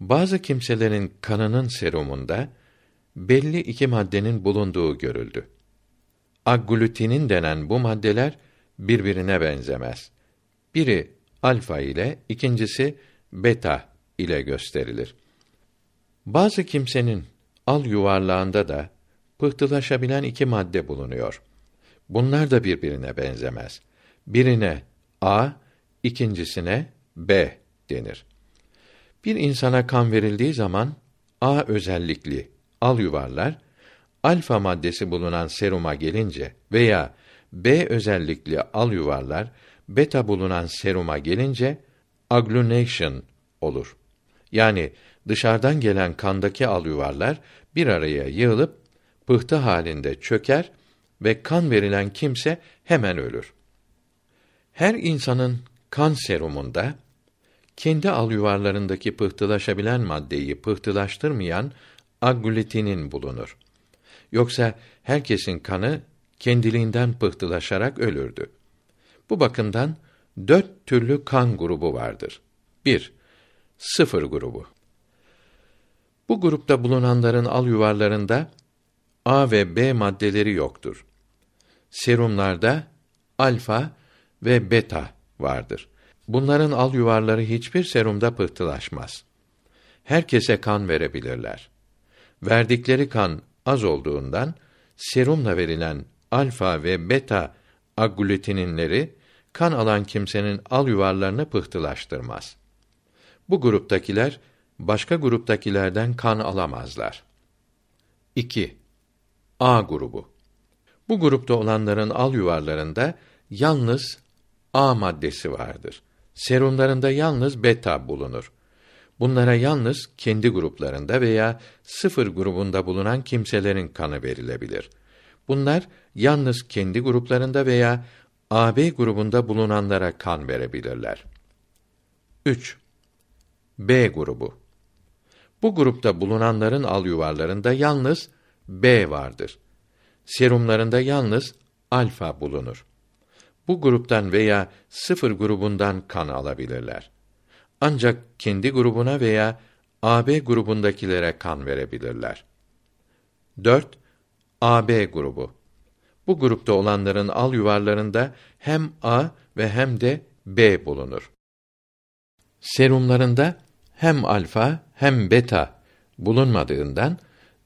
Bazı kimselerin kanının serumunda belli iki maddenin bulunduğu görüldü. Agglutinin denen bu maddeler birbirine benzemez. Biri alfa ile, ikincisi beta ile gösterilir. Bazı kimsenin al yuvarlağında da pıhtılaşabilen iki madde bulunuyor. Bunlar da birbirine benzemez. Birine A, ikincisine B denir. Bir insana kan verildiği zaman A özellikli al yuvarlar alfa maddesi bulunan seruma gelince veya B özellikli al yuvarlar beta bulunan seruma gelince agglutination olur. Yani dışarıdan gelen kandaki al yuvarlar bir araya yığılıp pıhtı halinde çöker ve kan verilen kimse hemen ölür. Her insanın kan serumunda kendi al yuvarlarındaki pıhtılaşabilen maddeyi pıhtılaştırmayan agglutinin bulunur. Yoksa herkesin kanı kendiliğinden pıhtılaşarak ölürdü. Bu bakımdan dört türlü kan grubu vardır. 1. Sıfır grubu. Bu grupta bulunanların al yuvarlarında A ve B maddeleri yoktur. Serumlarda alfa ve beta vardır. Bunların al yuvarları hiçbir serumda pıhtılaşmaz. Herkese kan verebilirler. Verdikleri kan az olduğundan serumla verilen alfa ve beta agglutininleri kan alan kimsenin al yuvarlarını pıhtılaştırmaz. Bu gruptakiler başka gruptakilerden kan alamazlar. 2. A grubu. Bu grupta olanların al yuvarlarında yalnız A maddesi vardır. Serumlarında yalnız beta bulunur. Bunlara yalnız kendi gruplarında veya sıfır grubunda bulunan kimselerin kanı verilebilir. Bunlar yalnız kendi gruplarında veya AB grubunda bulunanlara kan verebilirler. 3. B grubu. Bu grupta bulunanların al yuvarlarında yalnız B vardır. Serumlarında yalnız alfa bulunur. Bu gruptan veya sıfır grubundan kan alabilirler. Ancak kendi grubuna veya AB grubundakilere kan verebilirler. 4. AB grubu. Bu grupta olanların al yuvarlarında hem A ve hem de B bulunur. Serumlarında hem alfa hem beta bulunmadığından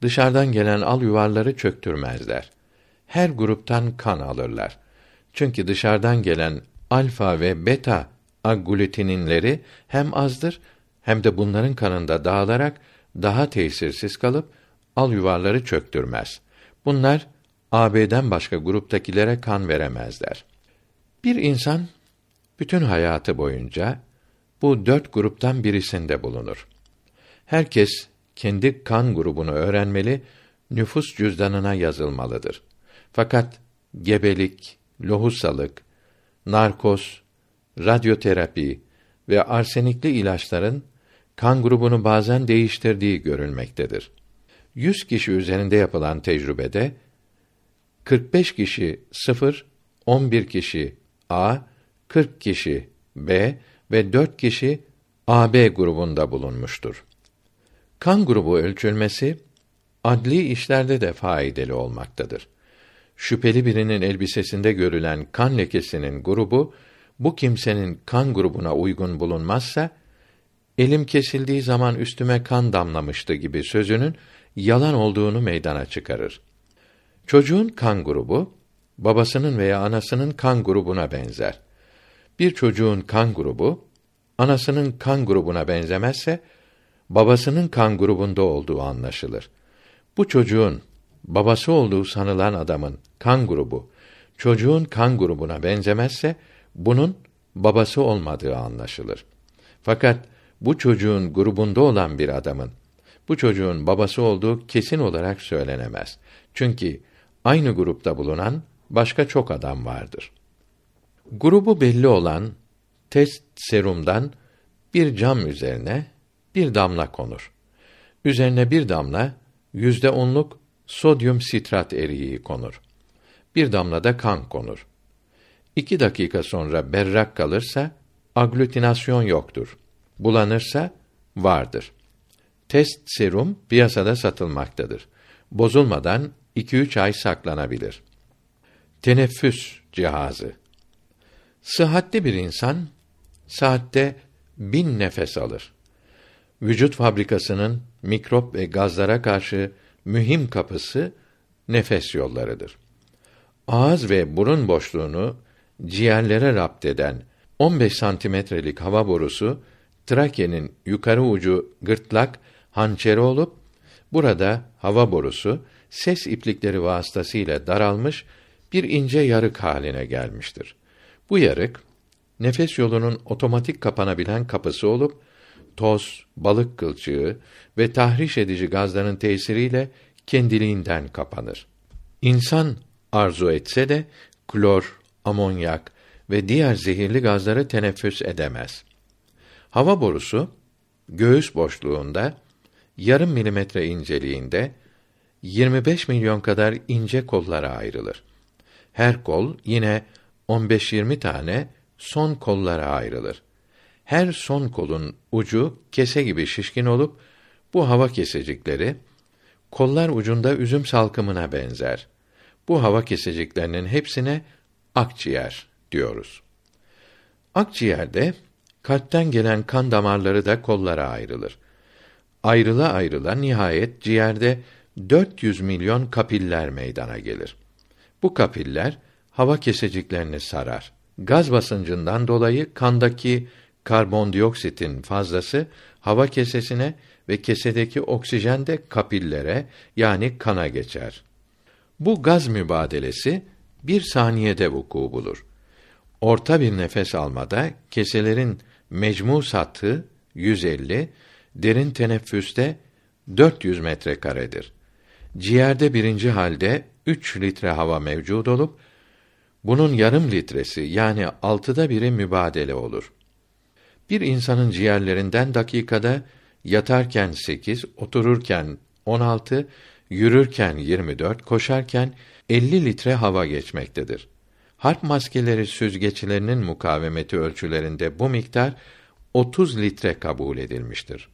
dışarıdan gelen al yuvarları çöktürmezler. Her gruptan kan alırlar. Çünkü dışarıdan gelen alfa ve beta agglutinleri hem azdır hem de bunların kanında dağılarak daha tesirsiz kalıp al yuvarları çöktürmez. Bunlar AB'den başka gruptakilere kan veremezler. Bir insan bütün hayatı boyunca bu dört gruptan birisinde bulunur. Herkes kendi kan grubunu öğrenmeli, nüfus cüzdanına yazılmalıdır. Fakat gebelik, lohusalık, narkoz, radyoterapi ve arsenikli ilaçların kan grubunu bazen değiştirdiği görülmektedir. 100 kişi üzerinde yapılan tecrübede 45 kişi 0, 11 kişi A, 40 kişi B ve 4 kişi AB grubunda bulunmuştur. Kan grubu ölçülmesi adli işlerde de faydalı olmaktadır. Şüpheli birinin elbisesinde görülen kan lekesinin grubu bu kimsenin kan grubuna uygun bulunmazsa elim kesildiği zaman üstüme kan damlamıştı gibi sözünün yalan olduğunu meydana çıkarır. Çocuğun kan grubu babasının veya anasının kan grubuna benzer. Bir çocuğun kan grubu anasının kan grubuna benzemezse babasının kan grubunda olduğu anlaşılır. Bu çocuğun babası olduğu sanılan adamın kan grubu çocuğun kan grubuna benzemezse bunun babası olmadığı anlaşılır. Fakat bu çocuğun grubunda olan bir adamın bu çocuğun babası olduğu kesin olarak söylenemez. Çünkü aynı grupta bulunan başka çok adam vardır. Grubu belli olan test serumdan bir cam üzerine bir damla konur. Üzerine bir damla yüzde onluk sodyum sitrat eriği konur. Bir damla da kan konur. İki dakika sonra berrak kalırsa aglutinasyon yoktur. Bulanırsa vardır. Test serum piyasada satılmaktadır. Bozulmadan 2-3 ay saklanabilir. Teneffüs cihazı. Sıhhatli bir insan saatte bin nefes alır. Vücut fabrikasının mikrop ve gazlara karşı mühim kapısı nefes yollarıdır. Ağız ve burun boşluğunu ciğerlere rapt eden 15 santimetrelik hava borusu trakenin yukarı ucu gırtlak hançeri olup burada hava borusu ses iplikleri vasıtasıyla daralmış bir ince yarık haline gelmiştir. Bu yarık nefes yolunun otomatik kapanabilen kapısı olup toz, balık kılçığı ve tahriş edici gazların tesiriyle kendiliğinden kapanır. İnsan arzu etse de klor, amonyak ve diğer zehirli gazları teneffüs edemez. Hava borusu göğüs boşluğunda yarım milimetre inceliğinde 25 milyon kadar ince kollara ayrılır. Her kol yine 15-20 tane son kollara ayrılır. Her son kolun ucu kese gibi şişkin olup bu hava kesecikleri kollar ucunda üzüm salkımına benzer. Bu hava keseciklerinin hepsine akciğer diyoruz. Akciğerde kalpten gelen kan damarları da kollara ayrılır. Ayrıla ayrıla nihayet ciğerde 400 milyon kapiller meydana gelir. Bu kapiller hava keseciklerini sarar. Gaz basıncından dolayı kandaki karbondioksitin fazlası hava kesesine ve kesedeki oksijen de kapillere yani kana geçer. Bu gaz mübadelesi bir saniyede vuku bulur. Orta bir nefes almada keselerin mecmu satı 150, derin teneffüste 400 metrekaredir. Ciğerde birinci halde 3 litre hava mevcud olup bunun yarım litresi yani altıda biri mübadele olur. Bir insanın ciğerlerinden dakikada yatarken 8, otururken 16, yürürken 24, koşarken 50 litre hava geçmektedir. Harp maskeleri süzgeçlerinin mukavemeti ölçülerinde bu miktar 30 litre kabul edilmiştir.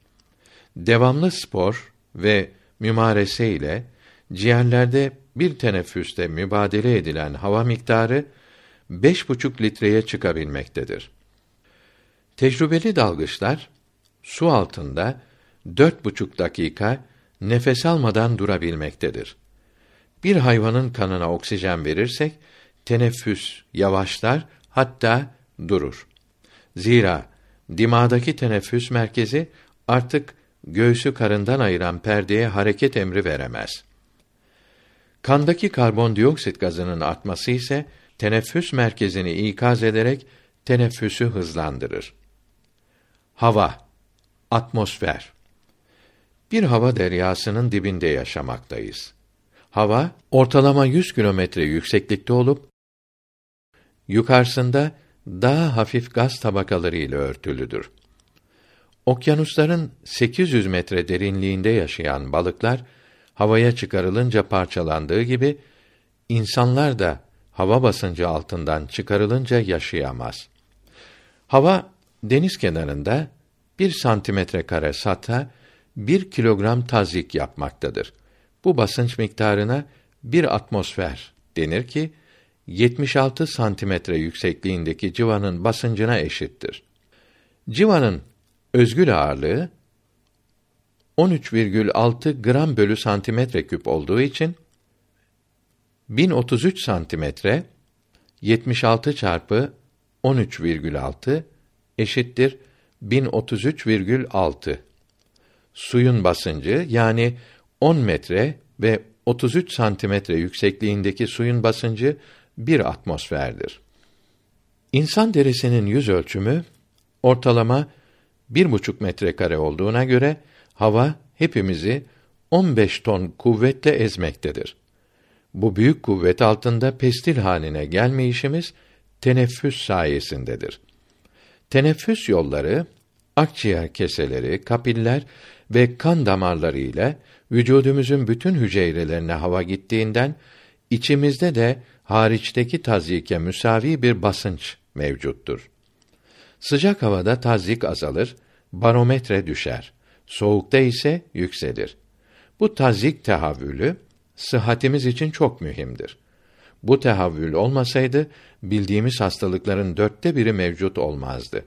Devamlı spor ve mümarese ile ciğerlerde bir teneffüste mübadele edilen hava miktarı beş buçuk litreye çıkabilmektedir. Tecrübeli dalgıçlar su altında dört buçuk dakika nefes almadan durabilmektedir. Bir hayvanın kanına oksijen verirsek teneffüs yavaşlar hatta durur. Zira dimadaki teneffüs merkezi artık göğsü karından ayıran perdeye hareket emri veremez. Kandaki karbondioksit gazının artması ise teneffüs merkezini ikaz ederek teneffüsü hızlandırır. Hava, atmosfer. Bir hava deryasının dibinde yaşamaktayız. Hava ortalama 100 kilometre yükseklikte olup yukarısında daha hafif gaz tabakaları ile örtülüdür. Okyanusların 800 metre derinliğinde yaşayan balıklar havaya çıkarılınca parçalandığı gibi insanlar da hava basıncı altından çıkarılınca yaşayamaz. Hava deniz kenarında bir santimetre kare sata bir kilogram tazyik yapmaktadır. Bu basınç miktarına bir atmosfer denir ki 76 santimetre yüksekliğindeki civanın basıncına eşittir. Civanın özgül ağırlığı 13,6 gram bölü santimetre küp olduğu için 1033 santimetre 76 çarpı 13,6 eşittir 1033,6. Suyun basıncı yani 10 metre ve 33 santimetre yüksekliğindeki suyun basıncı bir atmosferdir. İnsan derisinin yüz ölçümü ortalama bir buçuk metrekare olduğuna göre hava hepimizi 15 ton kuvvetle ezmektedir. Bu büyük kuvvet altında pestil haline gelmeyişimiz teneffüs sayesindedir. Teneffüs yolları akciğer keseleri, kapiller ve kan damarları ile vücudumuzun bütün hücrelerine hava gittiğinden içimizde de hariçteki tazyike müsavi bir basınç mevcuttur. Sıcak havada tazyik azalır, barometre düşer. Soğukta ise yükselir. Bu tazyik tehavülü sıhhatimiz için çok mühimdir. Bu tehavül olmasaydı bildiğimiz hastalıkların dörtte biri mevcut olmazdı.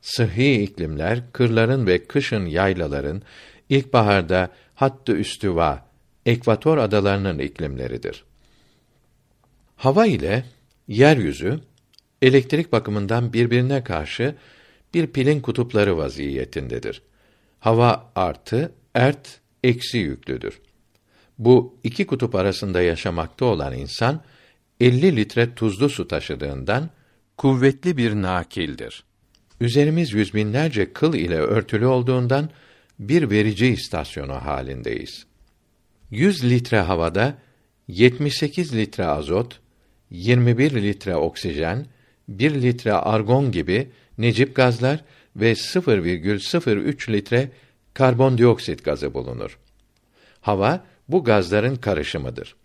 Sıhhi iklimler, kırların ve kışın yaylaların, ilkbaharda hattı üstüva, ekvator adalarının iklimleridir. Hava ile yeryüzü elektrik bakımından birbirine karşı bir pilin kutupları vaziyetindedir. Hava artı, ert eksi yüklüdür. Bu iki kutup arasında yaşamakta olan insan 50 litre tuzlu su taşıdığından kuvvetli bir nakildir. Üzerimiz yüz binlerce kıl ile örtülü olduğundan bir verici istasyonu halindeyiz. 100 litre havada 78 litre azot, 21 litre oksijen, 1 litre argon gibi necip gazlar ve 0,03 litre karbondioksit gazı bulunur. Hava bu gazların karışımıdır.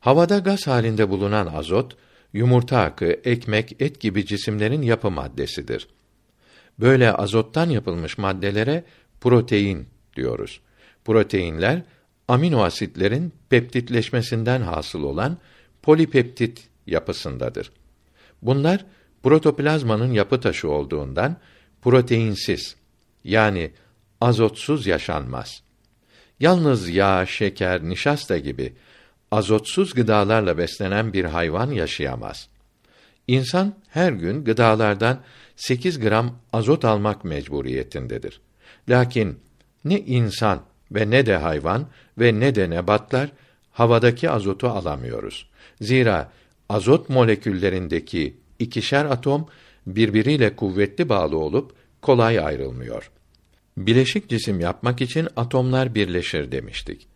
Havada gaz halinde bulunan azot, yumurta akı, ekmek, et gibi cisimlerin yapı maddesidir. Böyle azottan yapılmış maddelere protein diyoruz. Proteinler amino asitlerin peptitleşmesinden hasıl olan polipeptit yapısındadır. Bunlar protoplazmanın yapı taşı olduğundan proteinsiz yani azotsuz yaşanmaz. Yalnız yağ, şeker, nişasta gibi azotsuz gıdalarla beslenen bir hayvan yaşayamaz. İnsan her gün gıdalardan 8 gram azot almak mecburiyetindedir. Lakin ne insan ve ne de hayvan ve ne de nebatlar havadaki azotu alamıyoruz. Zira azot moleküllerindeki ikişer atom birbiriyle kuvvetli bağlı olup kolay ayrılmıyor. Bileşik cisim yapmak için atomlar birleşir demiştik.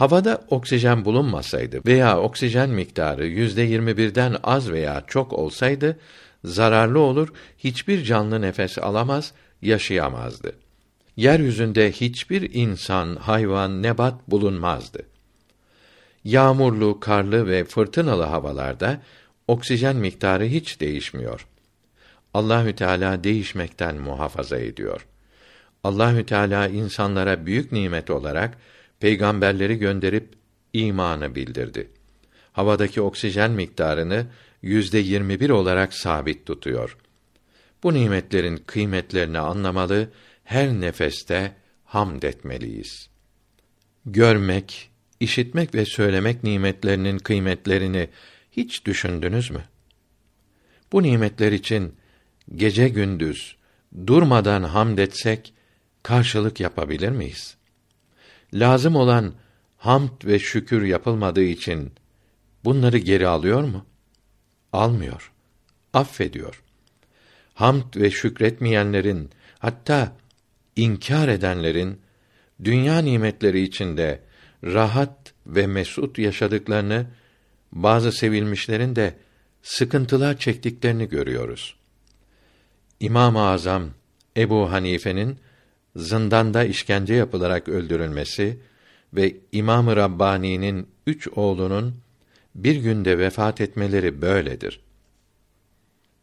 Havada oksijen bulunmasaydı veya oksijen miktarı yüzde yirmi birden az veya çok olsaydı, zararlı olur, hiçbir canlı nefes alamaz, yaşayamazdı. Yeryüzünde hiçbir insan, hayvan, nebat bulunmazdı. Yağmurlu, karlı ve fırtınalı havalarda oksijen miktarı hiç değişmiyor. Allahü Teala değişmekten muhafaza ediyor. Allahü Teala insanlara büyük nimet olarak peygamberleri gönderip imanı bildirdi. Havadaki oksijen miktarını yüzde yirmi bir olarak sabit tutuyor. Bu nimetlerin kıymetlerini anlamalı, her nefeste hamd etmeliyiz. Görmek, işitmek ve söylemek nimetlerinin kıymetlerini hiç düşündünüz mü? Bu nimetler için gece gündüz durmadan hamd etsek karşılık yapabilir miyiz? Lazım olan hamd ve şükür yapılmadığı için bunları geri alıyor mu? Almıyor. Affediyor. Hamd ve şükretmeyenlerin hatta inkar edenlerin dünya nimetleri içinde rahat ve mesut yaşadıklarını bazı sevilmişlerin de sıkıntılar çektiklerini görüyoruz. İmam-ı Azam Ebu Hanife'nin zindanda işkence yapılarak öldürülmesi ve İmam-ı Rabbani'nin üç oğlunun bir günde vefat etmeleri böyledir.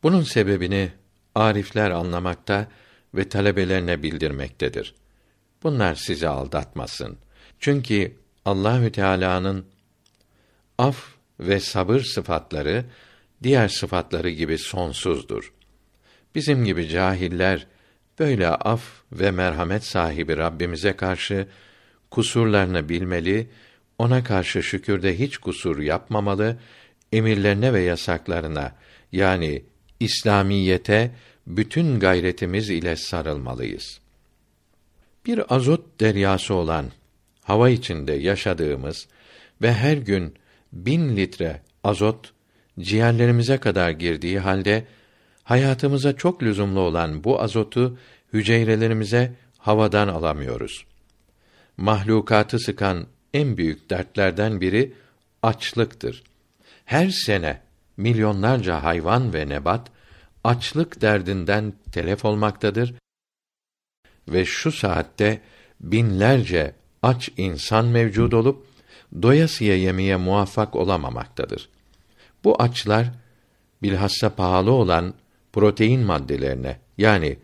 Bunun sebebini arifler anlamakta ve talebelerine bildirmektedir. Bunlar sizi aldatmasın. Çünkü Allahü Teala'nın af ve sabır sıfatları diğer sıfatları gibi sonsuzdur. Bizim gibi cahiller böyle af ve merhamet sahibi Rabbimize karşı kusurlarını bilmeli, ona karşı şükürde hiç kusur yapmamalı, emirlerine ve yasaklarına yani İslamiyete bütün gayretimiz ile sarılmalıyız. Bir azot deryası olan hava içinde yaşadığımız ve her gün bin litre azot ciğerlerimize kadar girdiği halde hayatımıza çok lüzumlu olan bu azotu hücrelerimize havadan alamıyoruz. Mahlukatı sıkan en büyük dertlerden biri açlıktır. Her sene milyonlarca hayvan ve nebat açlık derdinden telef olmaktadır ve şu saatte binlerce aç insan mevcud olup doyasıya yemeye muvaffak olamamaktadır. Bu açlar bilhassa pahalı olan protein maddelerine yani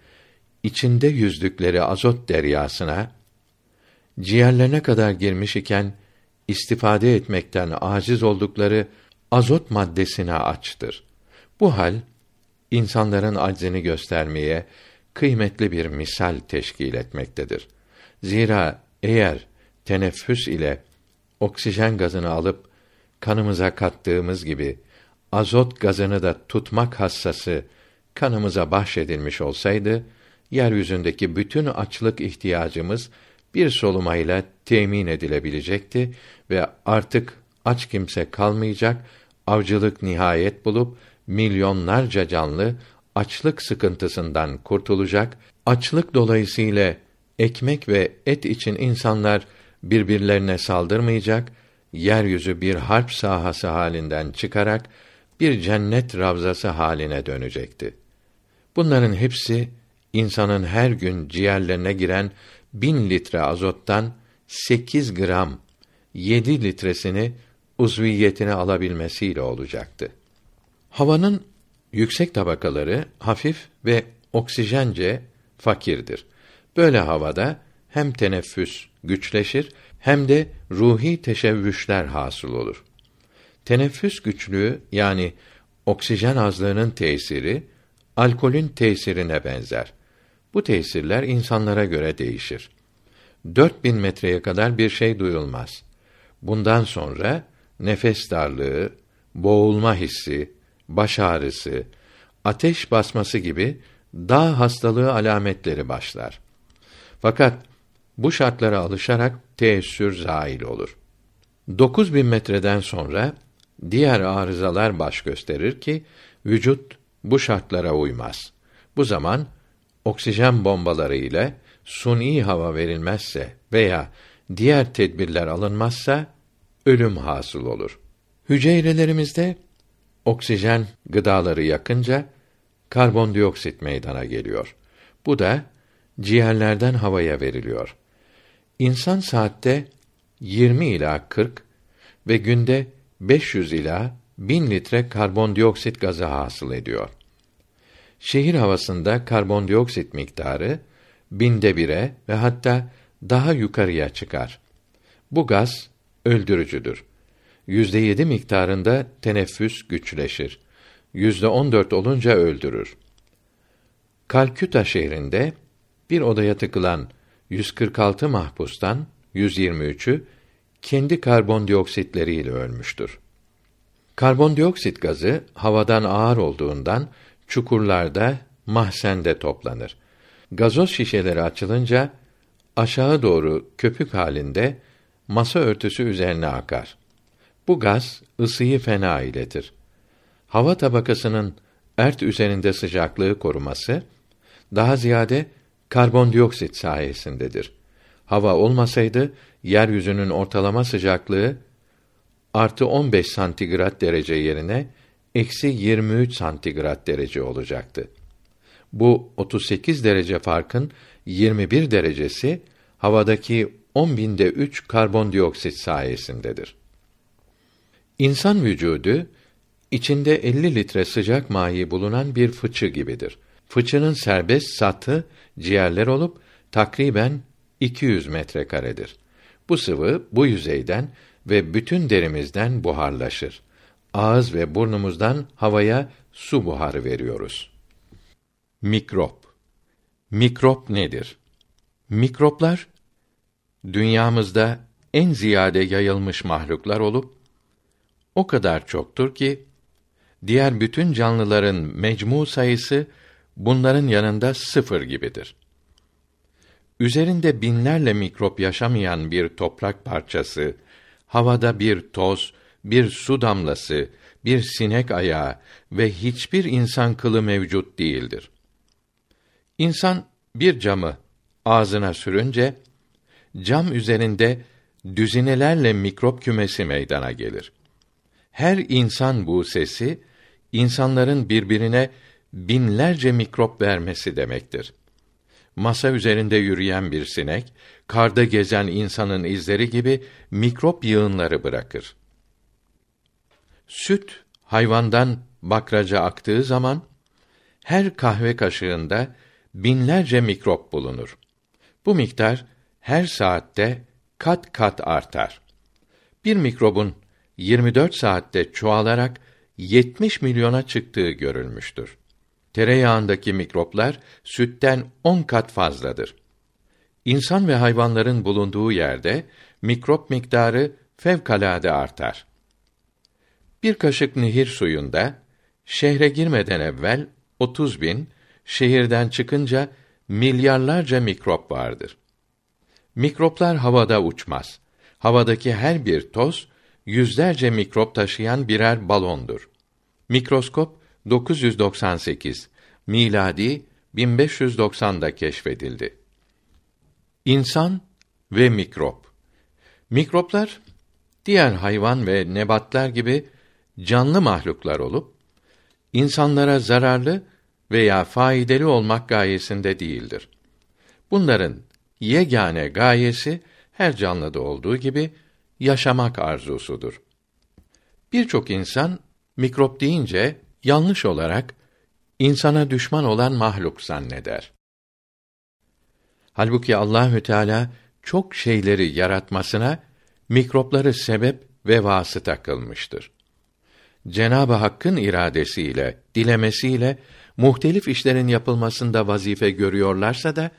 içinde yüzdükleri azot deryasına ciğerlerine kadar girmiş iken istifade etmekten aciz oldukları azot maddesine açtır. Bu hal insanların aczini göstermeye kıymetli bir misal teşkil etmektedir. Zira eğer teneffüs ile oksijen gazını alıp kanımıza kattığımız gibi azot gazını da tutmak hassası kanımıza bahşedilmiş olsaydı yeryüzündeki bütün açlık ihtiyacımız bir solumayla temin edilebilecekti ve artık aç kimse kalmayacak, avcılık nihayet bulup milyonlarca canlı açlık sıkıntısından kurtulacak, açlık dolayısıyla ekmek ve et için insanlar birbirlerine saldırmayacak, yeryüzü bir harp sahası halinden çıkarak bir cennet ravzası haline dönecekti. Bunların hepsi insanın her gün ciğerlerine giren bin litre azottan sekiz gram yedi litresini uzviyetine alabilmesiyle olacaktı. Havanın yüksek tabakaları hafif ve oksijence fakirdir. Böyle havada hem teneffüs güçleşir hem de ruhi teşevvüşler hasıl olur. Teneffüs güçlüğü yani oksijen azlığının tesiri alkolün tesirine benzer. Bu tesirler insanlara göre değişir. 4000 metreye kadar bir şey duyulmaz. Bundan sonra nefes darlığı, boğulma hissi, baş ağrısı, ateş basması gibi dağ hastalığı alametleri başlar. Fakat bu şartlara alışarak teessür zail olur. 9000 metreden sonra diğer arızalar baş gösterir ki vücut bu şartlara uymaz. Bu zaman oksijen bombaları ile suni hava verilmezse veya diğer tedbirler alınmazsa ölüm hasıl olur. Hücrelerimizde oksijen gıdaları yakınca karbondioksit meydana geliyor. Bu da ciğerlerden havaya veriliyor. İnsan saatte 20 ila 40 ve günde 500 ila 1000 litre karbondioksit gazı hasıl ediyor. Şehir havasında karbondioksit miktarı binde bire ve hatta daha yukarıya çıkar. Bu gaz öldürücüdür. Yüzde yedi miktarında teneffüs güçleşir. Yüzde on dört olunca öldürür. Kalküta şehrinde bir odaya tıkılan 146 mahpustan 123'ü kendi karbondioksitleriyle ölmüştür. Karbondioksit gazı havadan ağır olduğundan çukurlarda, mahsende toplanır. Gazoz şişeleri açılınca aşağı doğru köpük halinde masa örtüsü üzerine akar. Bu gaz ısıyı fena iletir. Hava tabakasının ert üzerinde sıcaklığı koruması daha ziyade karbondioksit sayesindedir. Hava olmasaydı yeryüzünün ortalama sıcaklığı artı 15 santigrat derece yerine eksi 23 santigrat derece olacaktı. Bu 38 derece farkın 21 derecesi havadaki 10 binde 3 karbondioksit sayesindedir. İnsan vücudu içinde 50 litre sıcak mayi bulunan bir fıçı gibidir. Fıçının serbest satı ciğerler olup takriben 200 metrekaredir. Bu sıvı bu yüzeyden ve bütün derimizden buharlaşır. Ağız ve burnumuzdan havaya su buharı veriyoruz. Mikrop Mikrop nedir? Mikroplar dünyamızda en ziyade yayılmış mahluklar olup o kadar çoktur ki diğer bütün canlıların mecmu sayısı bunların yanında sıfır gibidir. Üzerinde binlerle mikrop yaşamayan bir toprak parçası, havada bir toz, bir su damlası, bir sinek ayağı ve hiçbir insan kılı mevcut değildir. İnsan bir camı ağzına sürünce cam üzerinde düzinelerle mikrop kümesi meydana gelir. Her insan bu sesi insanların birbirine binlerce mikrop vermesi demektir. Masa üzerinde yürüyen bir sinek, karda gezen insanın izleri gibi mikrop yığınları bırakır. Süt hayvandan bakraca aktığı zaman her kahve kaşığında binlerce mikrop bulunur. Bu miktar her saatte kat kat artar. Bir mikrobun 24 saatte çoğalarak 70 milyona çıktığı görülmüştür. Tereyağındaki mikroplar sütten 10 kat fazladır. İnsan ve hayvanların bulunduğu yerde mikrop miktarı fevkalade artar. Bir kaşık nehir suyunda şehre girmeden evvel 30 bin, şehirden çıkınca milyarlarca mikrop vardır. Mikroplar havada uçmaz. Havadaki her bir toz yüzlerce mikrop taşıyan birer balondur. Mikroskop 998 miladi 1590'da keşfedildi. İnsan ve mikrop. Mikroplar diğer hayvan ve nebatlar gibi canlı mahluklar olup insanlara zararlı veya faydalı olmak gayesinde değildir. Bunların yegane gayesi her canlıda olduğu gibi yaşamak arzusudur. Birçok insan mikrop deyince yanlış olarak insana düşman olan mahluk zanneder. Halbuki Allahü Teala çok şeyleri yaratmasına mikropları sebep ve vasıta kılmıştır. Cenab-ı Hakk'ın iradesiyle, dilemesiyle muhtelif işlerin yapılmasında vazife görüyorlarsa da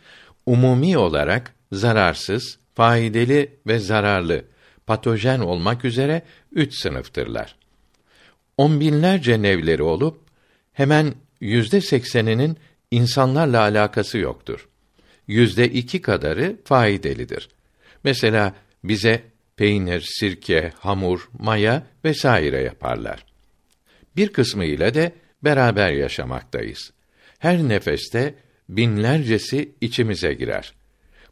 umumi olarak zararsız, faydalı ve zararlı, patojen olmak üzere üç sınıftırlar. On binlerce nevleri olup hemen yüzde sekseninin insanlarla alakası yoktur. Yüzde iki kadarı faydalıdır. Mesela bize peynir, sirke, hamur, maya vesaire yaparlar. Bir kısmı ile de beraber yaşamaktayız. Her nefeste binlercesi içimize girer.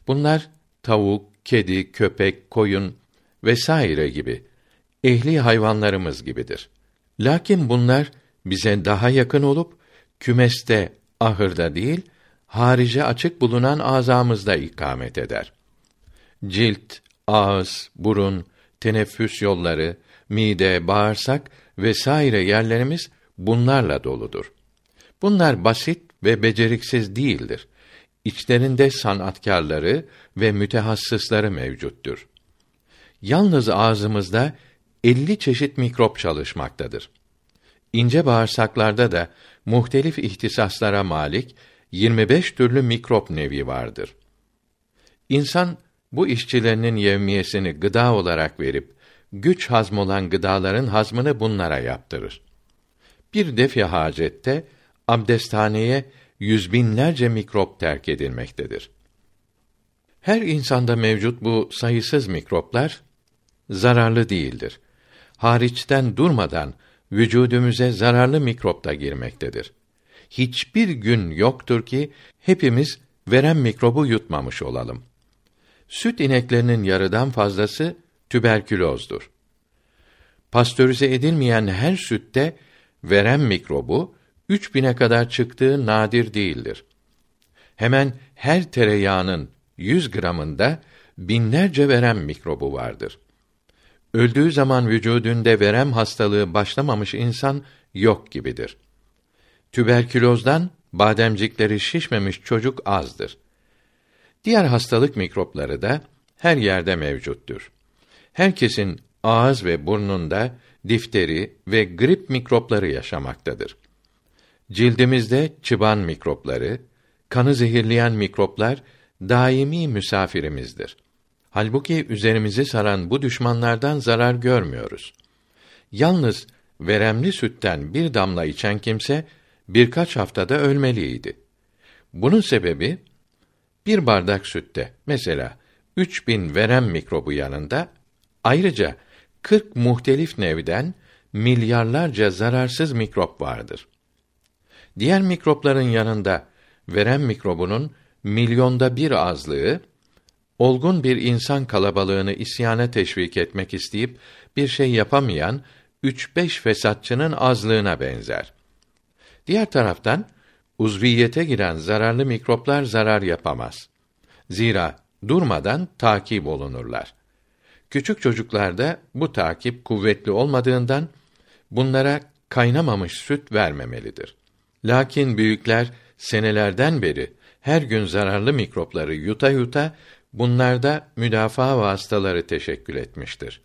Bunlar tavuk, kedi, köpek, koyun vesaire gibi ehli hayvanlarımız gibidir. Lakin bunlar bize daha yakın olup kümeste, ahırda değil, harice açık bulunan azamızda ikamet eder. Cilt, ağız, burun, teneffüs yolları, mide, bağırsak vesaire yerlerimiz bunlarla doludur. Bunlar basit ve beceriksiz değildir. İçlerinde sanatkarları ve mütehassısları mevcuttur. Yalnız ağzımızda elli çeşit mikrop çalışmaktadır. İnce bağırsaklarda da muhtelif ihtisaslara malik 25 türlü mikrop nevi vardır. İnsan bu işçilerinin yevmiyesini gıda olarak verip güç hazm olan gıdaların hazmını bunlara yaptırır. Bir defi hacette abdesthaneye yüz binlerce mikrop terk edilmektedir. Her insanda mevcut bu sayısız mikroplar zararlı değildir. Hariçten durmadan vücudumuza zararlı mikrop da girmektedir. Hiçbir gün yoktur ki hepimiz veren mikrobu yutmamış olalım. Süt ineklerinin yarıdan fazlası tüberkülozdur. Pastörize edilmeyen her sütte veren mikrobu 3000'e kadar çıktığı nadir değildir. Hemen her tereyağının 100 gramında binlerce verem mikrobu vardır. Öldüğü zaman vücudunda verem hastalığı başlamamış insan yok gibidir. Tüberkülozdan bademcikleri şişmemiş çocuk azdır. Diğer hastalık mikropları da her yerde mevcuttur. Herkesin ağız ve burnunda difteri ve grip mikropları yaşamaktadır. Cildimizde çıban mikropları, kanı zehirleyen mikroplar daimi misafirimizdir. Halbuki üzerimizi saran bu düşmanlardan zarar görmüyoruz. Yalnız veremli sütten bir damla içen kimse birkaç haftada ölmeliydi. Bunun sebebi bir bardak sütte mesela 3000 verem mikrobu yanında ayrıca 40 muhtelif nevden milyarlarca zararsız mikrop vardır. Diğer mikropların yanında verem mikrobunun milyonda bir azlığı olgun bir insan kalabalığını isyana teşvik etmek isteyip bir şey yapamayan üç beş fesatçının azlığına benzer. Diğer taraftan uzviyete giren zararlı mikroplar zarar yapamaz. Zira durmadan takip olunurlar. Küçük çocuklarda bu takip kuvvetli olmadığından bunlara kaynamamış süt vermemelidir. Lakin büyükler senelerden beri her gün zararlı mikropları yuta yuta bunlarda müdafaa vasıtaları teşekkül etmiştir.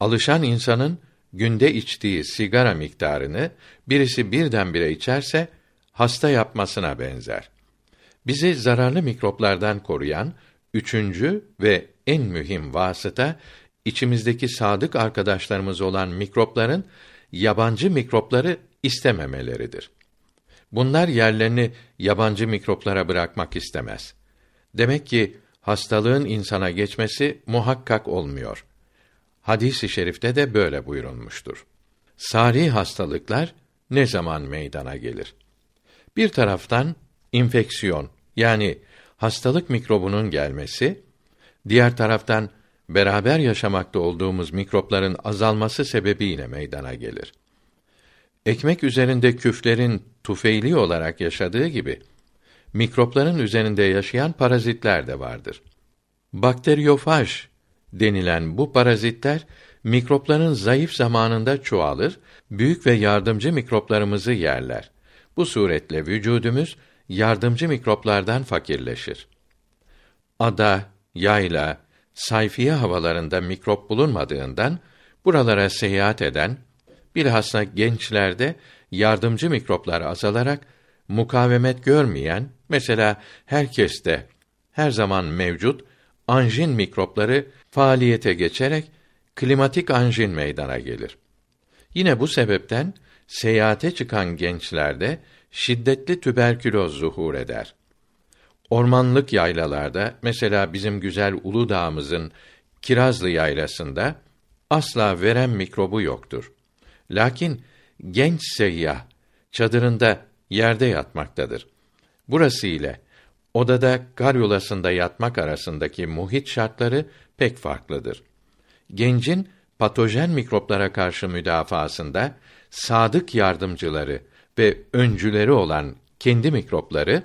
Alışan insanın günde içtiği sigara miktarını birisi birdenbire içerse hasta yapmasına benzer. Bizi zararlı mikroplardan koruyan üçüncü ve en mühim vasıta içimizdeki sadık arkadaşlarımız olan mikropların yabancı mikropları istememeleridir. Bunlar yerlerini yabancı mikroplara bırakmak istemez. Demek ki hastalığın insana geçmesi muhakkak olmuyor. Hadis-i şerifte de böyle buyurulmuştur. Sari hastalıklar ne zaman meydana gelir? Bir taraftan infeksiyon yani hastalık mikrobunun gelmesi, diğer taraftan beraber yaşamakta olduğumuz mikropların azalması sebebiyle meydana gelir. Ekmek üzerinde küflerin tufeyli olarak yaşadığı gibi mikropların üzerinde yaşayan parazitler de vardır. Bakteriyofaj denilen bu parazitler mikropların zayıf zamanında çoğalır, büyük ve yardımcı mikroplarımızı yerler. Bu suretle vücudumuz yardımcı mikroplardan fakirleşir. Ada, yayla, sayfiye havalarında mikrop bulunmadığından buralara seyahat eden bilhassa gençlerde yardımcı mikroplar azalarak mukavemet görmeyen mesela herkeste her zaman mevcut anjin mikropları faaliyete geçerek klimatik anjin meydana gelir. Yine bu sebepten seyahate çıkan gençlerde şiddetli tüberküloz zuhur eder. Ormanlık yaylalarda, mesela bizim güzel Uludağ'ımızın Kirazlı yaylasında asla verem mikrobu yoktur. Lakin genç seyyah çadırında yerde yatmaktadır. Burası ile odada garyolasında yatmak arasındaki muhit şartları pek farklıdır. Gencin patojen mikroplara karşı müdafaasında sadık yardımcıları ve öncüleri olan kendi mikropları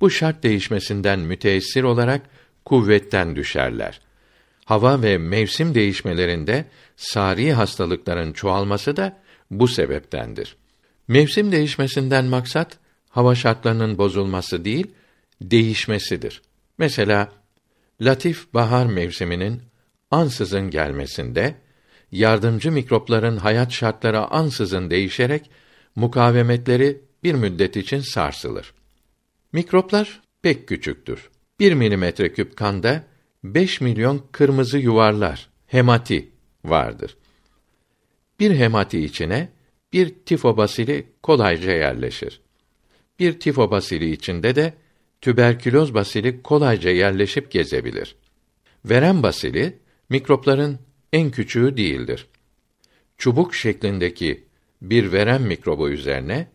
bu şart değişmesinden müteessir olarak kuvvetten düşerler. Hava ve mevsim değişmelerinde sari hastalıkların çoğalması da bu sebeptendir. Mevsim değişmesinden maksat hava şartlarının bozulması değil, değişmesidir. Mesela latif bahar mevsiminin ansızın gelmesinde yardımcı mikropların hayat şartları ansızın değişerek mukavemetleri bir müddet için sarsılır. Mikroplar pek küçüktür. 1 milimetre küp kanda 5 milyon kırmızı yuvarlar, hemati vardır. Bir hemati içine bir tifobasili kolayca yerleşir. Bir tifobasili içinde de tüberküloz basili kolayca yerleşip gezebilir. Verem basili mikropların en küçüğü değildir. Çubuk şeklindeki bir verem mikrobu üzerine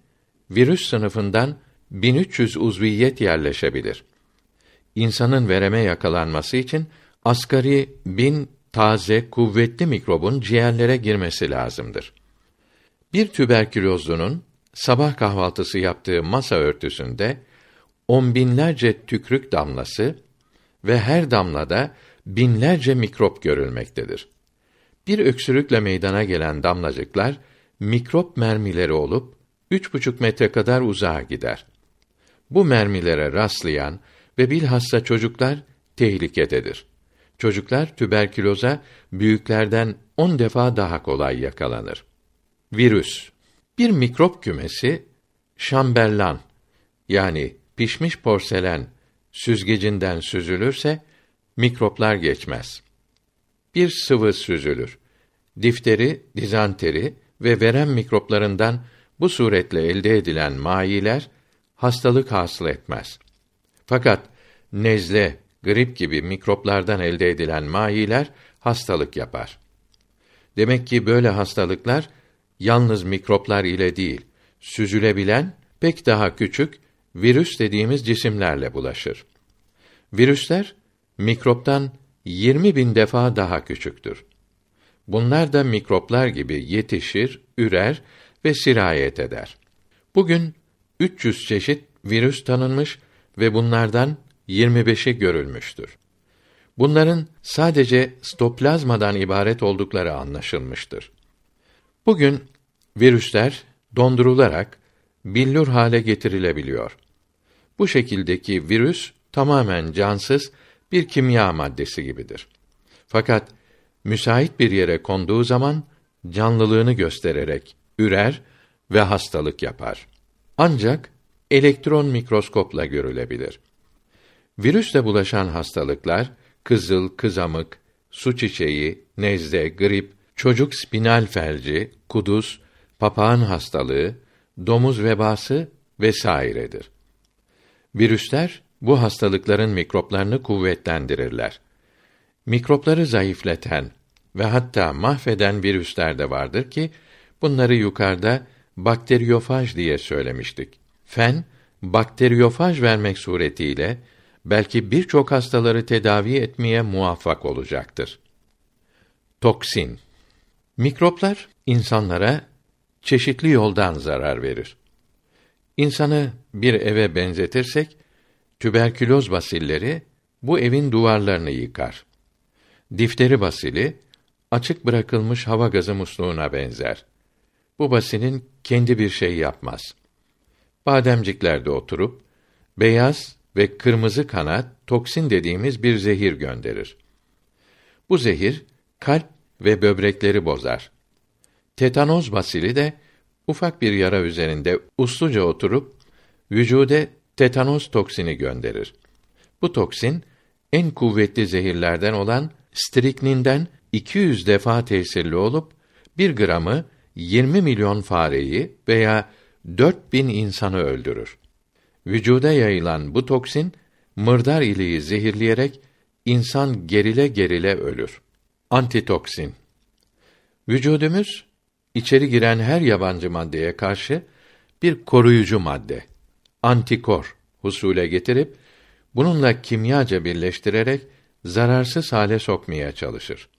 virüs sınıfından 1300 uzviyet yerleşebilir. İnsanın vereme yakalanması için asgari bin taze, kuvvetli mikrobun ciğerlere girmesi lazımdır. Bir tüberkülozlunun sabah kahvaltısı yaptığı masa örtüsünde on binlerce tükrük damlası ve her damlada binlerce mikrop görülmektedir. Bir öksürükle meydana gelen damlacıklar mikrop mermileri olup üç buçuk metre kadar uzağa gider. Bu mermilere rastlayan ve bilhassa çocuklar tehlikededir. Çocuklar tüberküloza büyüklerden on defa daha kolay yakalanır. Virüs bir mikrop kümesi şamberlan yani pişmiş porselen süzgecinden süzülürse mikroplar geçmez. Bir sıvı süzülür. Difteri, dizanteri ve verem mikroplarından bu suretle elde edilen mayiler hastalık hasıl etmez. Fakat nezle, grip gibi mikroplardan elde edilen mayiler hastalık yapar. Demek ki böyle hastalıklar yalnız mikroplar ile değil, süzülebilen pek daha küçük virüs dediğimiz cisimlerle bulaşır. Virüsler mikroptan 20 bin defa daha küçüktür. Bunlar da mikroplar gibi yetişir, ürer ve sirayet eder. Bugün 300 çeşit virüs tanınmış ve bunlardan 25'i görülmüştür. Bunların sadece stoplazmadan ibaret oldukları anlaşılmıştır. Bugün virüsler dondurularak billur hale getirilebiliyor. Bu şekildeki virüs tamamen cansız bir kimya maddesi gibidir. Fakat müsait bir yere konduğu zaman canlılığını göstererek ürer ve hastalık yapar. Ancak elektron mikroskopla görülebilir. Virüsle bulaşan hastalıklar kızıl, kızamık, su çiçeği, nezle, grip, çocuk spinal felci, kuduz, papağan hastalığı, domuz vebası vesairedir. Virüsler bu hastalıkların mikroplarını kuvvetlendirirler. Mikropları zayıfleten ve hatta mahveden virüsler de vardır ki bunları yukarıda bakteriyofaj diye söylemiştik. Fen bakteriyofaj vermek suretiyle belki birçok hastaları tedavi etmeye muvaffak olacaktır. Toksin Mikroplar insanlara çeşitli yoldan zarar verir. İnsanı bir eve benzetirsek tüberküloz basilleri bu evin duvarlarını yıkar. Difteri basili açık bırakılmış hava gazı musluğuna benzer. Bu basinin kendi bir şey yapmaz. Bademciklerde oturup beyaz ve kırmızı kana toksin dediğimiz bir zehir gönderir. Bu zehir kalp ve böbrekleri bozar. Tetanoz basili de ufak bir yara üzerinde usluca oturup vücude tetanoz toksini gönderir. Bu toksin en kuvvetli zehirlerden olan strikninden 200 defa tesirli olup bir gramı 20 milyon fareyi veya 4000 insanı öldürür. Vücuda yayılan bu toksin mırdar iliği zehirleyerek insan gerile gerile ölür. Antitoksin Vücudumuz içeri giren her yabancı maddeye karşı bir koruyucu madde, antikor husule getirip bununla kimyaca birleştirerek zararsız hale sokmaya çalışır.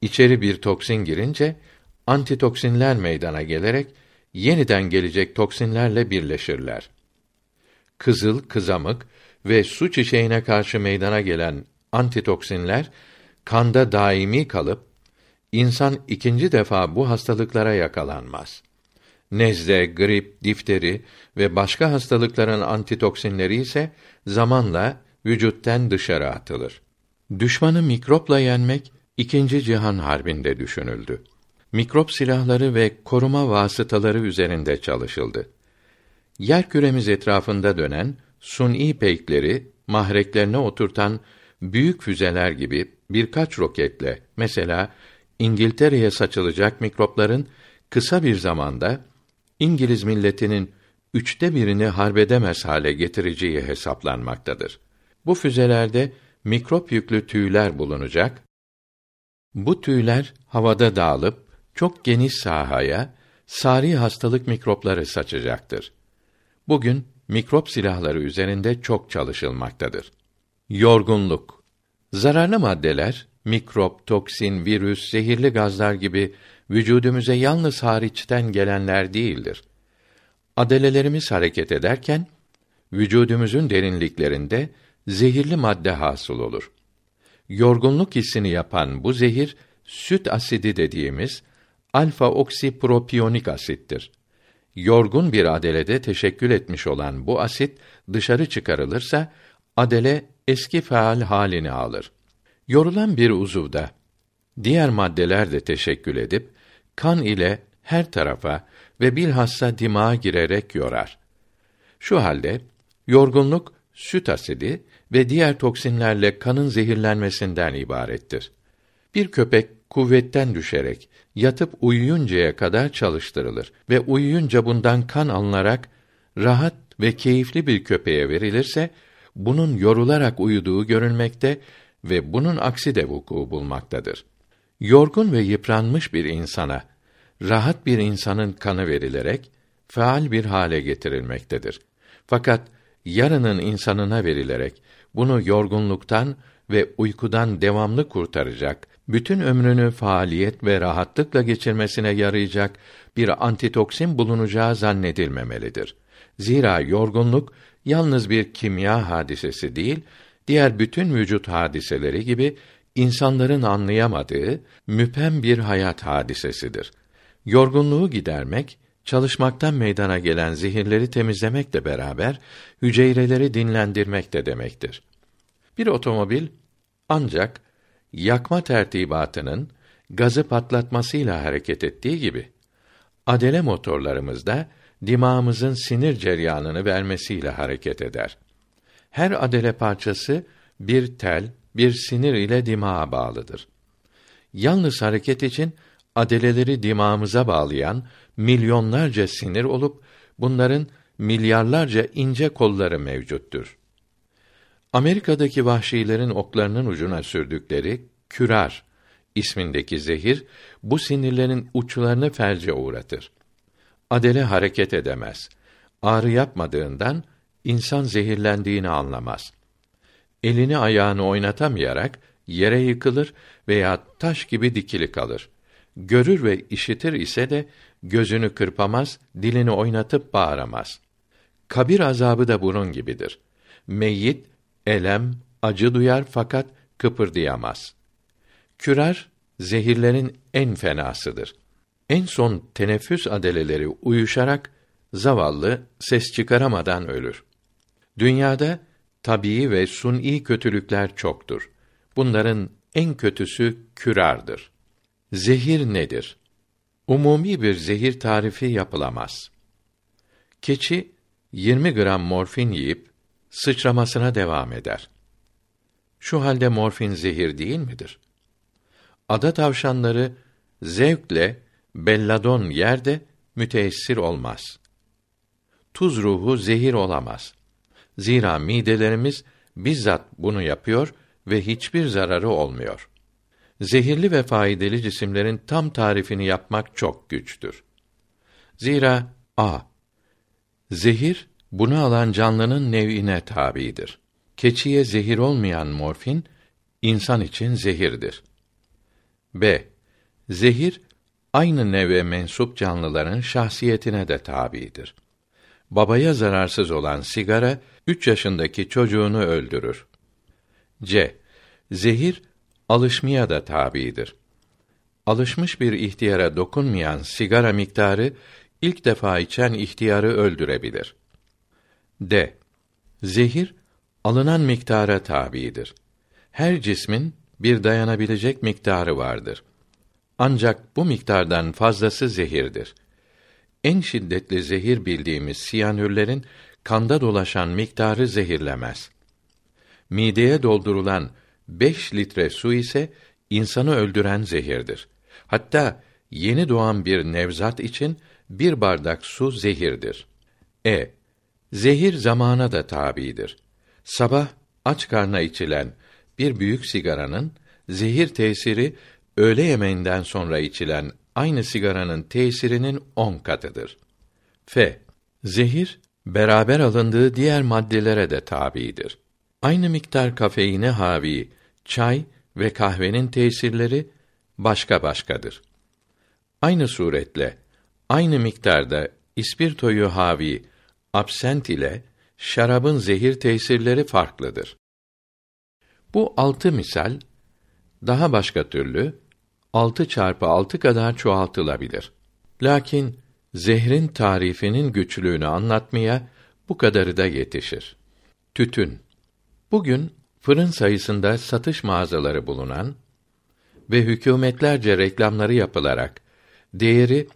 İçeri bir toksin girince antitoksinler meydana gelerek yeniden gelecek toksinlerle birleşirler. Kızıl, kızamık ve su çiçeğine karşı meydana gelen antitoksinler kanda daimi kalıp insan ikinci defa bu hastalıklara yakalanmaz. Nezle, grip, difteri ve başka hastalıkların antitoksinleri ise zamanla vücuttan dışarı atılır. Düşmanı mikropla yenmek ikinci Cihan Harbi'nde düşünüldü. Mikrop silahları ve koruma vasıtaları üzerinde çalışıldı. Yer küremiz etrafında dönen suni peykleri mahreklerine oturtan büyük füzeler gibi birkaç roketle mesela İngiltere'ye saçılacak mikropların kısa bir zamanda İngiliz milletinin üçte birini harbedemez hale getireceği hesaplanmaktadır. Bu füzelerde mikrop yüklü tüyler bulunacak. Bu tüyler havada dağılıp çok geniş sahaya sari hastalık mikropları saçacaktır. Bugün mikrop silahları üzerinde çok çalışılmaktadır. Yorgunluk Zararlı maddeler mikrop, toksin, virüs, zehirli gazlar gibi vücudumuza yalnız hariçten gelenler değildir. Adelelerimiz hareket ederken vücudumuzun derinliklerinde zehirli madde hasıl olur. Yorgunluk hissini yapan bu zehir süt asidi dediğimiz alfa oksipropiyonik asittir. Yorgun bir adelede teşekkül etmiş olan bu asit dışarı çıkarılırsa adele eski faal halini alır. Yorulan bir uzuvda diğer maddeler de teşekkül edip kan ile her tarafa ve bilhassa dimağa girerek yorar. Şu halde yorgunluk süt asidi ve diğer toksinlerle kanın zehirlenmesinden ibarettir. Bir köpek kuvvetten düşerek yatıp uyuyuncaya kadar çalıştırılır ve uyuyunca bundan kan alınarak rahat ve keyifli bir köpeğe verilirse bunun yorularak uyuduğu görülmekte ve bunun aksi de vuku bulmaktadır. Yorgun ve yıpranmış bir insana rahat bir insanın kanı verilerek faal bir hale getirilmektedir. Fakat yarının insanına verilerek bunu yorgunluktan ve uykudan devamlı kurtaracak, bütün ömrünü faaliyet ve rahatlıkla geçirmesine yarayacak bir antitoksin bulunacağı zannedilmemelidir. Zira yorgunluk yalnız bir kimya hadisesi değil, diğer bütün vücut hadiseleri gibi insanların anlayamadığı müphem bir hayat hadisesidir. Yorgunluğu gidermek, çalışmaktan meydana gelen zehirleri temizlemekle beraber hücreleri dinlendirmek de demektir. Bir otomobil ancak yakma tertibatının gazı patlatmasıyla hareket ettiği gibi adele motorlarımızda dimağımızın sinir ceryanını vermesiyle hareket eder. Her adele parçası bir tel, bir sinir ile dimağa bağlıdır. Yalnız hareket için adeleleri dimağımıza bağlayan milyonlarca sinir olup bunların milyarlarca ince kolları mevcuttur. Amerika'daki vahşilerin oklarının ucuna sürdükleri kürar ismindeki zehir bu sinirlerin uçlarını felce uğratır. Adele hareket edemez. Ağrı yapmadığından insan zehirlendiğini anlamaz. Elini ayağını oynatamayarak yere yıkılır veya taş gibi dikili kalır. Görür ve işitir ise de gözünü kırpamaz, dilini oynatıp bağıramaz. Kabir azabı da bunun gibidir. Meyyit elem, acı duyar fakat kıpırdayamaz. Kürar zehirlerin en fenasıdır. En son teneffüs adeleleri uyuşarak zavallı ses çıkaramadan ölür. Dünyada tabii ve suni kötülükler çoktur. Bunların en kötüsü kürardır. Zehir nedir? Umumi bir zehir tarifi yapılamaz. Keçi 20 gram morfin yiyip sıçramasına devam eder. Şu halde morfin zehir değil midir? Ada tavşanları zevkle belladon yerde müteessir olmaz. Tuz ruhu zehir olamaz. Zira midelerimiz bizzat bunu yapıyor ve hiçbir zararı olmuyor. Zehirli ve faydalı cisimlerin tam tarifini yapmak çok güçtür. Zira a zehir bunu alan canlının nev'ine tabidir. Keçiye zehir olmayan morfin insan için zehirdir. B. Zehir aynı neve mensup canlıların şahsiyetine de tabidir. Babaya zararsız olan sigara üç yaşındaki çocuğunu öldürür. C. Zehir alışmaya da tabidir. Alışmış bir ihtiyara dokunmayan sigara miktarı ilk defa içen ihtiyarı öldürebilir. D. Zehir alınan miktara tabidir. Her cismin bir dayanabilecek miktarı vardır. Ancak bu miktardan fazlası zehirdir. En şiddetli zehir bildiğimiz siyanürlerin kanda dolaşan miktarı zehirlemez. Mideye doldurulan 5 litre su ise insanı öldüren zehirdir. Hatta yeni doğan bir nevzat için bir bardak su zehirdir. E. Zehir zamana da tabidir. Sabah aç karna içilen bir büyük sigaranın zehir tesiri öğle yemeğinden sonra içilen aynı sigaranın tesirinin on katıdır. F. Zehir beraber alındığı diğer maddelere de tabidir. Aynı miktar kafeine havi çay ve kahvenin tesirleri başka başkadır. Aynı suretle aynı miktarda ispirtoyu havi absent ile şarabın zehir tesirleri farklıdır. Bu altı misal daha başka türlü altı çarpı altı kadar çoğaltılabilir. Lakin zehrin tarifinin güçlüğünü anlatmaya bu kadarı da yetişir. Tütün. Bugün fırın sayısında satış mağazaları bulunan ve hükümetlerce reklamları yapılarak değeri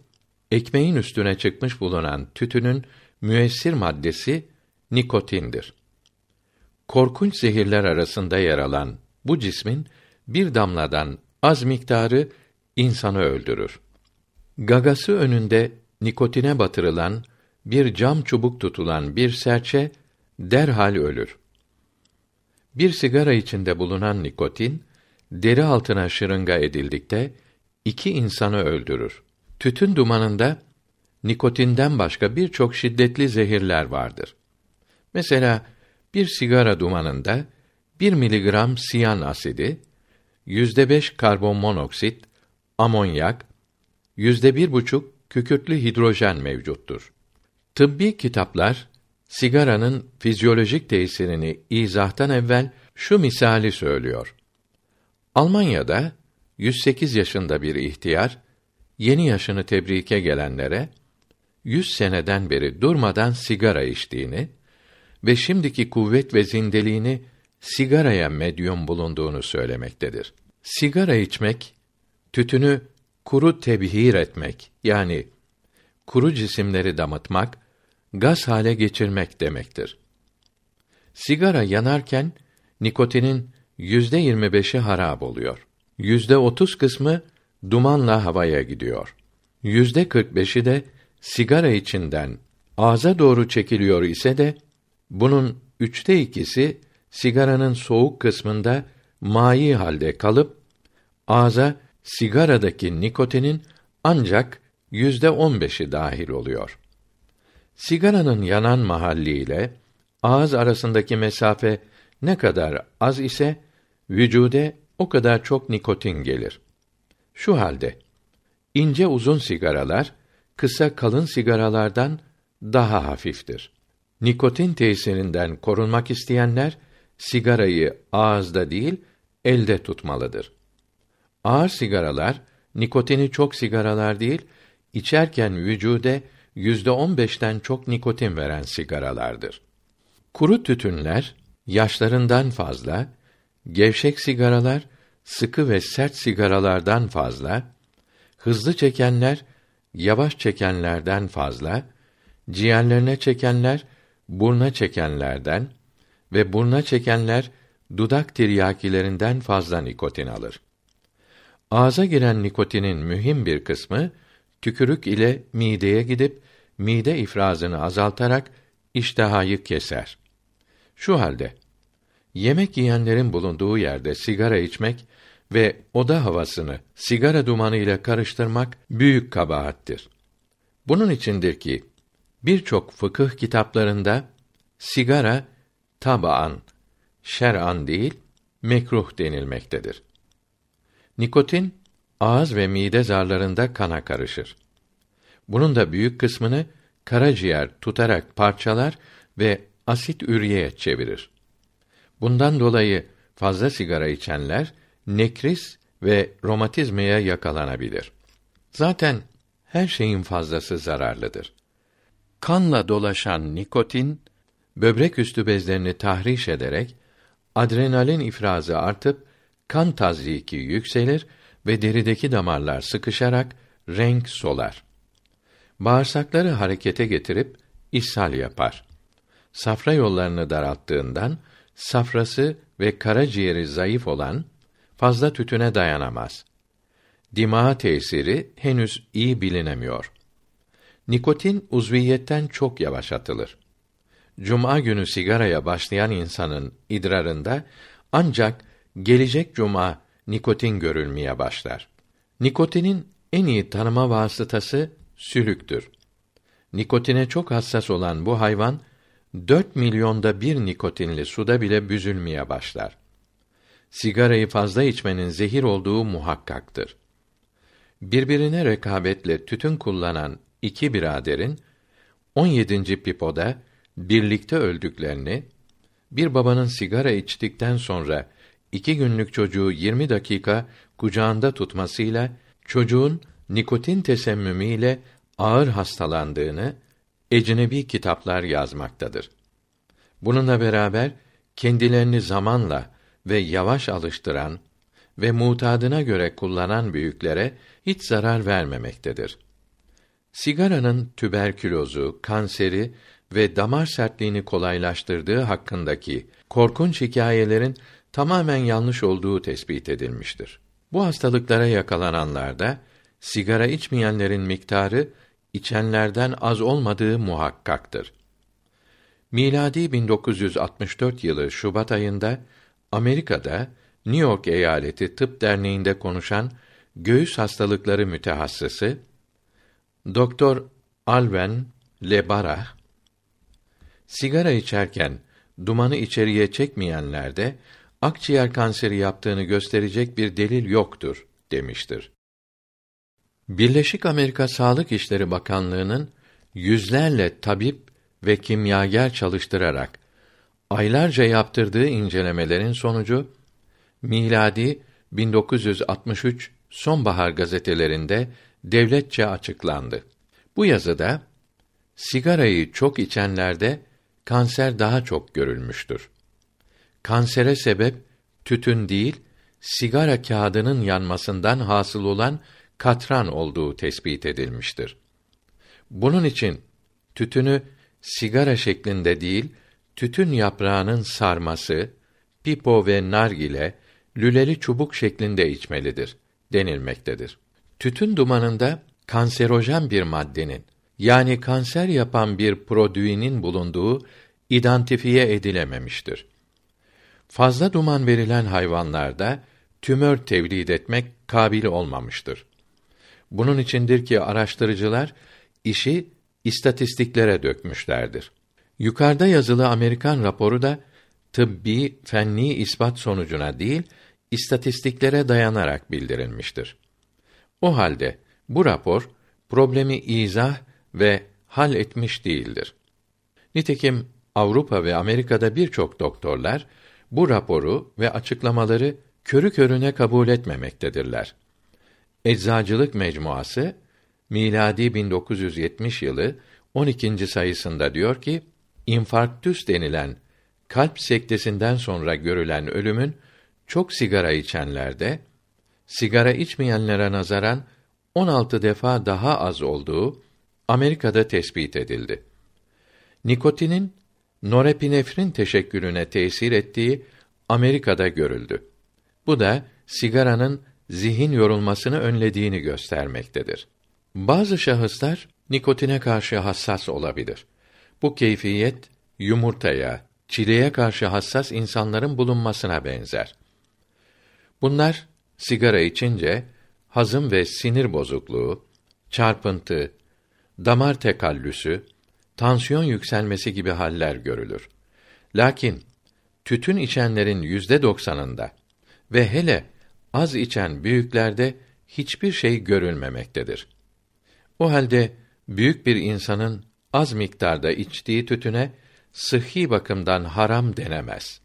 ekmeğin üstüne çıkmış bulunan tütünün müessir maddesi nikotindir. Korkunç zehirler arasında yer alan bu cismin bir damladan az miktarı insanı öldürür. Gagası önünde nikotine batırılan bir cam çubuk tutulan bir serçe derhal ölür. Bir sigara içinde bulunan nikotin deri altına şırınga edildikte iki insanı öldürür. Tütün dumanında nikotinden başka birçok şiddetli zehirler vardır. Mesela bir sigara dumanında 1 miligram siyan asidi, yüzde beş karbon monoksit, amonyak, yüzde bir buçuk kükürtlü hidrojen mevcuttur. Tıbbi kitaplar sigaranın fizyolojik tesirini izahtan evvel şu misali söylüyor. Almanya'da 108 yaşında bir ihtiyar yeni yaşını tebrike gelenlere 100 seneden beri durmadan sigara içtiğini ve şimdiki kuvvet ve zindeliğini sigaraya medyum bulunduğunu söylemektedir. Sigara içmek, tütünü kuru tebhir etmek yani kuru cisimleri damıtmak, gaz hale geçirmek demektir. Sigara yanarken nikotinin yüzde yirmi beşi harap oluyor. Yüzde otuz kısmı dumanla havaya gidiyor. Yüzde kırk beşi de sigara içinden ağza doğru çekiliyor ise de bunun üçte ikisi sigaranın soğuk kısmında mayi halde kalıp ağza sigaradaki nikotinin ancak yüzde on beşi dahil oluyor. Sigaranın yanan mahalli ile ağız arasındaki mesafe ne kadar az ise vücude o kadar çok nikotin gelir. Şu halde ince uzun sigaralar kısa kalın sigaralardan daha hafiftir. Nikotin tesirinden korunmak isteyenler sigarayı ağızda değil elde tutmalıdır. Ağır sigaralar nikotini çok sigaralar değil içerken vücude yüzde on beşten çok nikotin veren sigaralardır. Kuru tütünler yaşlarından fazla, gevşek sigaralar sıkı ve sert sigaralardan fazla, hızlı çekenler yavaş çekenlerden fazla, ciğerlerine çekenler burna çekenlerden ve burna çekenler dudak tiryakilerinden fazla nikotin alır. Ağza giren nikotinin mühim bir kısmı tükürük ile mideye gidip mide ifrazını azaltarak iştahayı keser. Şu halde yemek yiyenlerin bulunduğu yerde sigara içmek ve oda havasını sigara dumanı ile karıştırmak büyük kabahattir. Bunun içindir ki birçok fıkıh kitaplarında sigara tabaan, şer'an değil, mekruh denilmektedir. Nikotin ağız ve mide zarlarında kana karışır. Bunun da büyük kısmını karaciğer tutarak parçalar ve asit üreye çevirir. Bundan dolayı fazla sigara içenler nekris ve romatizmaya yakalanabilir. Zaten her şeyin fazlası zararlıdır. Kanla dolaşan nikotin böbrek üstü bezlerini tahriş ederek adrenalin ifrazı artıp kan tazyiki yükselir ve derideki damarlar sıkışarak renk solar. Bağırsakları harekete getirip ishal yapar. Safra yollarını daralttığından safrası ve karaciğeri zayıf olan fazla tütüne dayanamaz. Dimağa tesiri henüz iyi bilinemiyor. Nikotin uzviyetten çok yavaş atılır. Cuma günü sigaraya başlayan insanın idrarında ancak gelecek cuma nikotin görülmeye başlar. Nikotinin en iyi tanıma vasıtası sülüktür. Nikotine çok hassas olan bu hayvan 4 milyonda bir nikotinli suda bile büzülmeye başlar. Sigarayı fazla içmenin zehir olduğu muhakkaktır. Birbirine rekabetle tütün kullanan iki biraderin 17. pipoda birlikte öldüklerini, bir babanın sigara içtikten sonra iki günlük çocuğu 20 dakika kucağında tutmasıyla çocuğun nikotin tesemmümüyle ağır hastalandığını ecnebi kitaplar yazmaktadır. Bununla beraber kendilerini zamanla ve yavaş alıştıran ve mutadına göre kullanan büyüklere hiç zarar vermemektedir. Sigaranın tüberkülozu, kanseri ve damar sertliğini kolaylaştırdığı hakkındaki korkunç hikayelerin tamamen yanlış olduğu tespit edilmiştir. Bu hastalıklara yakalananlarda sigara içmeyenlerin miktarı içenlerden az olmadığı muhakkaktır. Miladi 1964 yılı Şubat ayında Amerika'da New York Eyaleti Tıp Derneği'nde konuşan göğüs hastalıkları mütehassısı Doktor Alven Lebarah sigara içerken dumanı içeriye çekmeyenlerde akciğer kanseri yaptığını gösterecek bir delil yoktur demiştir. Birleşik Amerika Sağlık İşleri Bakanlığı'nın yüzlerle tabip ve kimyager çalıştırarak aylarca yaptırdığı incelemelerin sonucu miladi 1963 sonbahar gazetelerinde devletçe açıklandı. Bu yazıda sigarayı çok içenlerde kanser daha çok görülmüştür. Kansere sebep tütün değil, sigara kağıdının yanmasından hasıl olan katran olduğu tespit edilmiştir. Bunun için tütünü sigara şeklinde değil, tütün yaprağının sarması, pipo ve nargile, lüleli çubuk şeklinde içmelidir denilmektedir. Tütün dumanında kanserojen bir maddenin yani kanser yapan bir prodüinin bulunduğu identifiye edilememiştir. Fazla duman verilen hayvanlarda tümör tevlid etmek kabil olmamıştır. Bunun içindir ki araştırıcılar işi istatistiklere dökmüşlerdir. Yukarıda yazılı Amerikan raporu da tıbbi fenni ispat sonucuna değil, istatistiklere dayanarak bildirilmiştir. O halde bu rapor problemi izah ve hal etmiş değildir. Nitekim Avrupa ve Amerika'da birçok doktorlar bu raporu ve açıklamaları körü körüne kabul etmemektedirler. Eczacılık Mecmuası miladi 1970 yılı 12. sayısında diyor ki, infarktüs denilen kalp sektesinden sonra görülen ölümün çok sigara içenlerde sigara içmeyenlere nazaran 16 defa daha az olduğu Amerika'da tespit edildi. Nikotinin norepinefrin teşekkülüne tesir ettiği Amerika'da görüldü. Bu da sigaranın zihin yorulmasını önlediğini göstermektedir. Bazı şahıslar nikotine karşı hassas olabilir. Bu keyfiyet yumurtaya, çileğe karşı hassas insanların bulunmasına benzer. Bunlar sigara içince hazım ve sinir bozukluğu, çarpıntı, damar tekallüsü, tansiyon yükselmesi gibi haller görülür. Lakin tütün içenlerin yüzde doksanında ve hele az içen büyüklerde hiçbir şey görülmemektedir. O halde büyük bir insanın az miktarda içtiği tütüne sıhhi bakımdan haram denemez.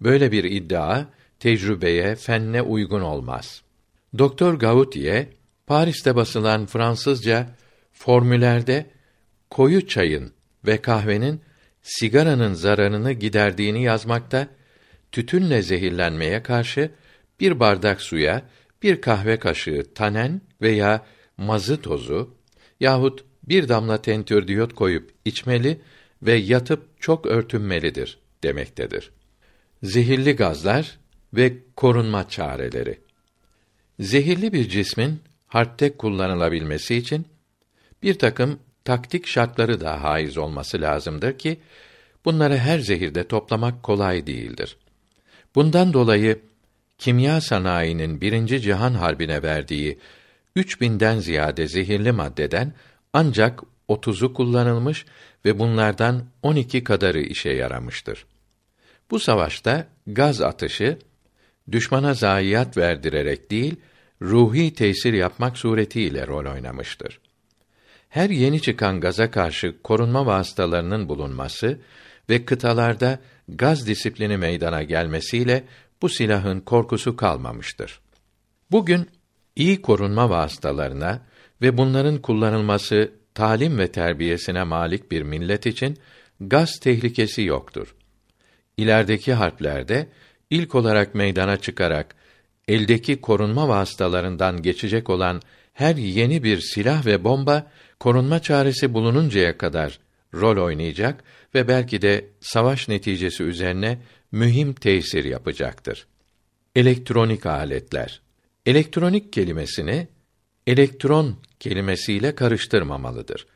Böyle bir iddia tecrübeye, fenne uygun olmaz. Doktor Gautier Paris'te basılan Fransızca formülerde koyu çayın ve kahvenin sigaranın zararını giderdiğini yazmakta, tütünle zehirlenmeye karşı bir bardak suya bir kahve kaşığı tanen veya mazı tozu yahut bir damla tentürdiyot koyup içmeli ve yatıp çok örtünmelidir demektedir. Zehirli gazlar ve korunma çareleri. Zehirli bir cismin harpte kullanılabilmesi için bir takım taktik şartları da haiz olması lazımdır ki bunları her zehirde toplamak kolay değildir. Bundan dolayı kimya sanayinin birinci cihan harbine verdiği 3000'den ziyade zehirli maddeden ancak 30'u kullanılmış ve bunlardan 12 kadarı işe yaramıştır. Bu savaşta gaz atışı düşmana zayiat verdirerek değil, ruhi tesir yapmak suretiyle rol oynamıştır. Her yeni çıkan gaza karşı korunma vasıtalarının bulunması ve kıtalarda gaz disiplini meydana gelmesiyle bu silahın korkusu kalmamıştır. Bugün iyi korunma vasıtalarına ve bunların kullanılması talim ve terbiyesine malik bir millet için gaz tehlikesi yoktur. İlerideki harplerde ilk olarak meydana çıkarak eldeki korunma vasıtalarından geçecek olan her yeni bir silah ve bomba korunma çaresi bulununcaya kadar rol oynayacak ve belki de savaş neticesi üzerine mühim tesir yapacaktır. Elektronik aletler. Elektronik kelimesini elektron kelimesiyle karıştırmamalıdır.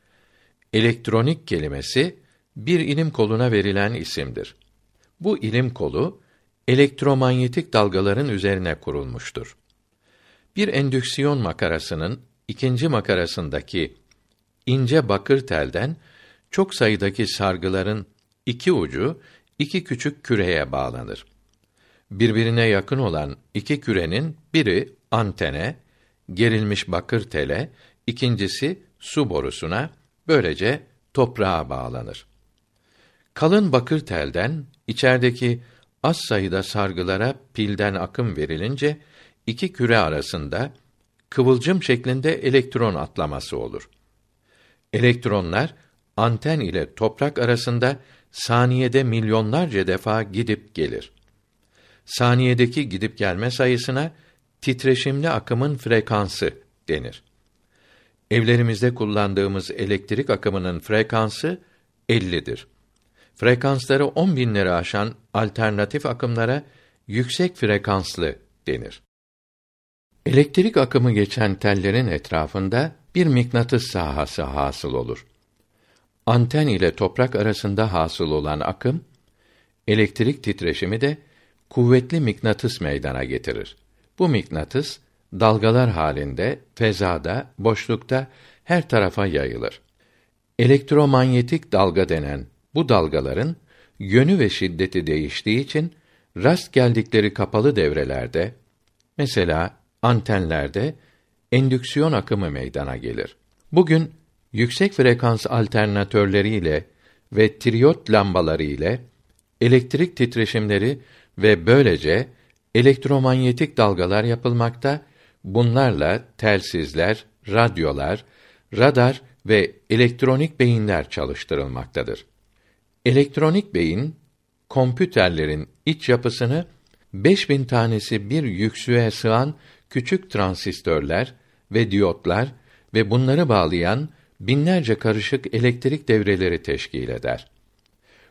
Elektronik kelimesi bir ilim koluna verilen isimdir. Bu ilim kolu elektromanyetik dalgaların üzerine kurulmuştur. Bir endüksiyon makarasının ikinci makarasındaki ince bakır telden çok sayıdaki sargıların iki ucu iki küçük küreye bağlanır. Birbirine yakın olan iki kürenin biri antene, gerilmiş bakır tele, ikincisi su borusuna, böylece toprağa bağlanır. Kalın bakır telden içerideki az sayıda sargılara pilden akım verilince iki küre arasında kıvılcım şeklinde elektron atlaması olur. Elektronlar anten ile toprak arasında saniyede milyonlarca defa gidip gelir. Saniyedeki gidip gelme sayısına titreşimli akımın frekansı denir. Evlerimizde kullandığımız elektrik akımının frekansı 50'dir. Frekansları 10 binleri aşan alternatif akımlara yüksek frekanslı denir. Elektrik akımı geçen tellerin etrafında bir mıknatıs sahası hasıl olur. Anten ile toprak arasında hasıl olan akım, elektrik titreşimi de kuvvetli mıknatıs meydana getirir. Bu mıknatıs dalgalar halinde fezada, boşlukta her tarafa yayılır. Elektromanyetik dalga denen bu dalgaların yönü ve şiddeti değiştiği için rast geldikleri kapalı devrelerde mesela antenlerde endüksiyon akımı meydana gelir. Bugün yüksek frekans alternatörleriyle ve triyot lambaları ile elektrik titreşimleri ve böylece elektromanyetik dalgalar yapılmakta. Bunlarla telsizler, radyolar, radar ve elektronik beyinler çalıştırılmaktadır. Elektronik beyin kompüterlerin iç yapısını 5000 tanesi bir yüksüğe sığan küçük transistörler ve diyotlar ve bunları bağlayan binlerce karışık elektrik devreleri teşkil eder.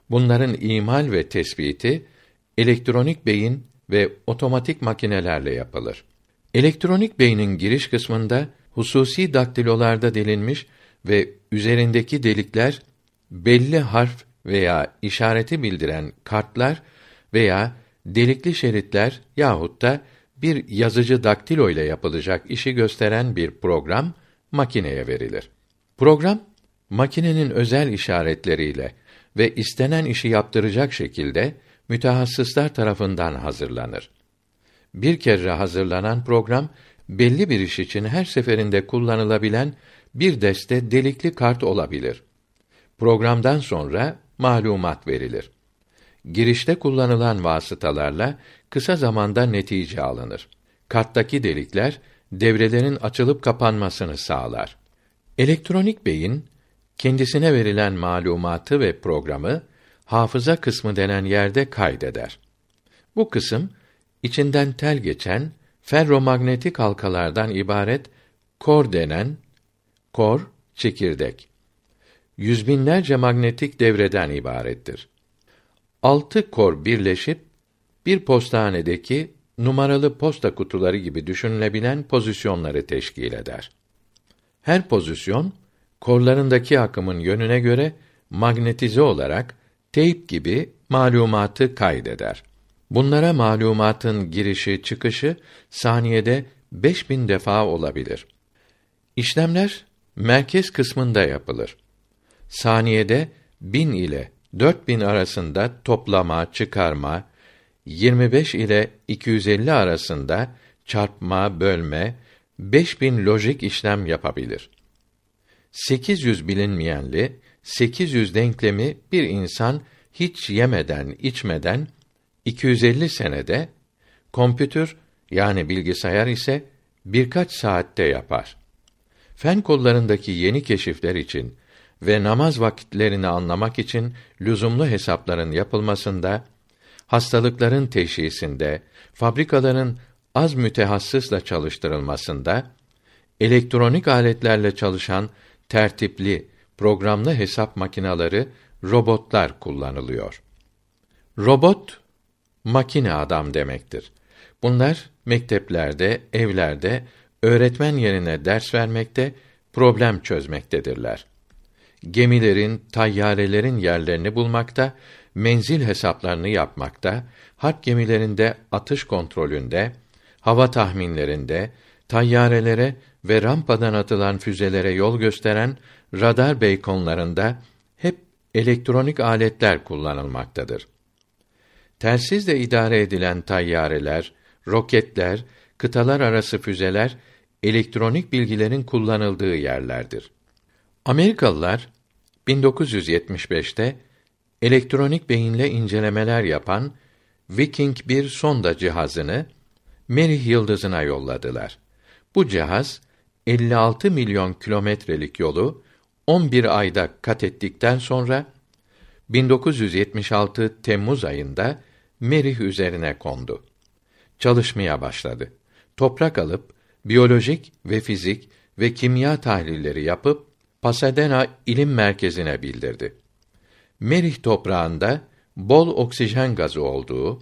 Bunların imal ve tespiti elektronik beyin ve otomatik makinelerle yapılır. Elektronik beynin giriş kısmında hususi daktilolarda delinmiş ve üzerindeki delikler belli harf veya işareti bildiren kartlar veya delikli şeritler yahut da bir yazıcı daktilo ile yapılacak işi gösteren bir program makineye verilir. Program makinenin özel işaretleriyle ve istenen işi yaptıracak şekilde mütehassıslar tarafından hazırlanır. Bir kere hazırlanan program belli bir iş için her seferinde kullanılabilen bir deste delikli kart olabilir. Programdan sonra malumat verilir. Girişte kullanılan vasıtalarla kısa zamanda netice alınır. Karttaki delikler devrelerin açılıp kapanmasını sağlar. Elektronik beyin kendisine verilen malumatı ve programı hafıza kısmı denen yerde kaydeder. Bu kısım içinden tel geçen ferromanyetik halkalardan ibaret kor denen kor çekirdek. Yüz binlerce magnetik devreden ibarettir. Altı kor birleşip bir postanedeki numaralı posta kutuları gibi düşünülebilen pozisyonları teşkil eder. Her pozisyon korlarındaki akımın yönüne göre magnetize olarak teyp gibi malumatı kaydeder. Bunlara malumatın girişi çıkışı saniyede 5000 defa olabilir. İşlemler merkez kısmında yapılır. Saniyede 1000 ile 4000 arasında toplama, çıkarma, 25 ile 250 arasında çarpma, bölme, 5000 lojik işlem yapabilir. 800 bilinmeyenli 800 denklemi bir insan hiç yemeden, içmeden 250 senede kompütür yani bilgisayar ise birkaç saatte yapar. Fen kollarındaki yeni keşifler için ve namaz vakitlerini anlamak için lüzumlu hesapların yapılmasında, hastalıkların teşhisinde, fabrikaların az mütehassısla çalıştırılmasında, elektronik aletlerle çalışan tertipli, programlı hesap makinaları, robotlar kullanılıyor. Robot makine adam demektir. Bunlar mekteplerde, evlerde öğretmen yerine ders vermekte, problem çözmektedirler. Gemilerin, tayyarelerin yerlerini bulmakta, menzil hesaplarını yapmakta, harp gemilerinde atış kontrolünde, hava tahminlerinde, tayyarelere ve rampadan atılan füzelere yol gösteren radar beykonlarında hep elektronik aletler kullanılmaktadır. Telsizle idare edilen tayyareler, roketler, kıtalar arası füzeler elektronik bilgilerin kullanıldığı yerlerdir. Amerikalılar 1975'te elektronik beyinle incelemeler yapan Viking 1 sonda cihazını Merih yıldızına yolladılar. Bu cihaz 56 milyon kilometrelik yolu 11 ayda kat ettikten sonra 1976 Temmuz ayında Merih üzerine kondu. Çalışmaya başladı. Toprak alıp biyolojik ve fizik ve kimya tahlilleri yapıp Pasadena İlim Merkezi'ne bildirdi. Merih toprağında bol oksijen gazı olduğu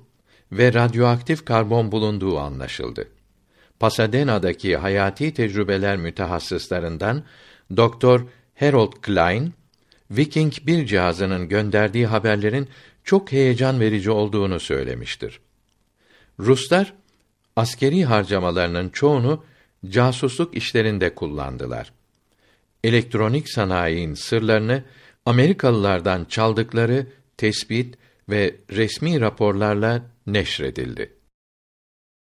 ve radyoaktif karbon bulunduğu anlaşıldı. Pasadena'daki hayati tecrübeler mütehassıslarından Doktor Harold Klein, Viking bir cihazının gönderdiği haberlerin çok heyecan verici olduğunu söylemiştir. Ruslar askeri harcamalarının çoğunu casusluk işlerinde kullandılar. Elektronik sanayinin sırlarını Amerikalılardan çaldıkları tespit ve resmi raporlarla neşredildi.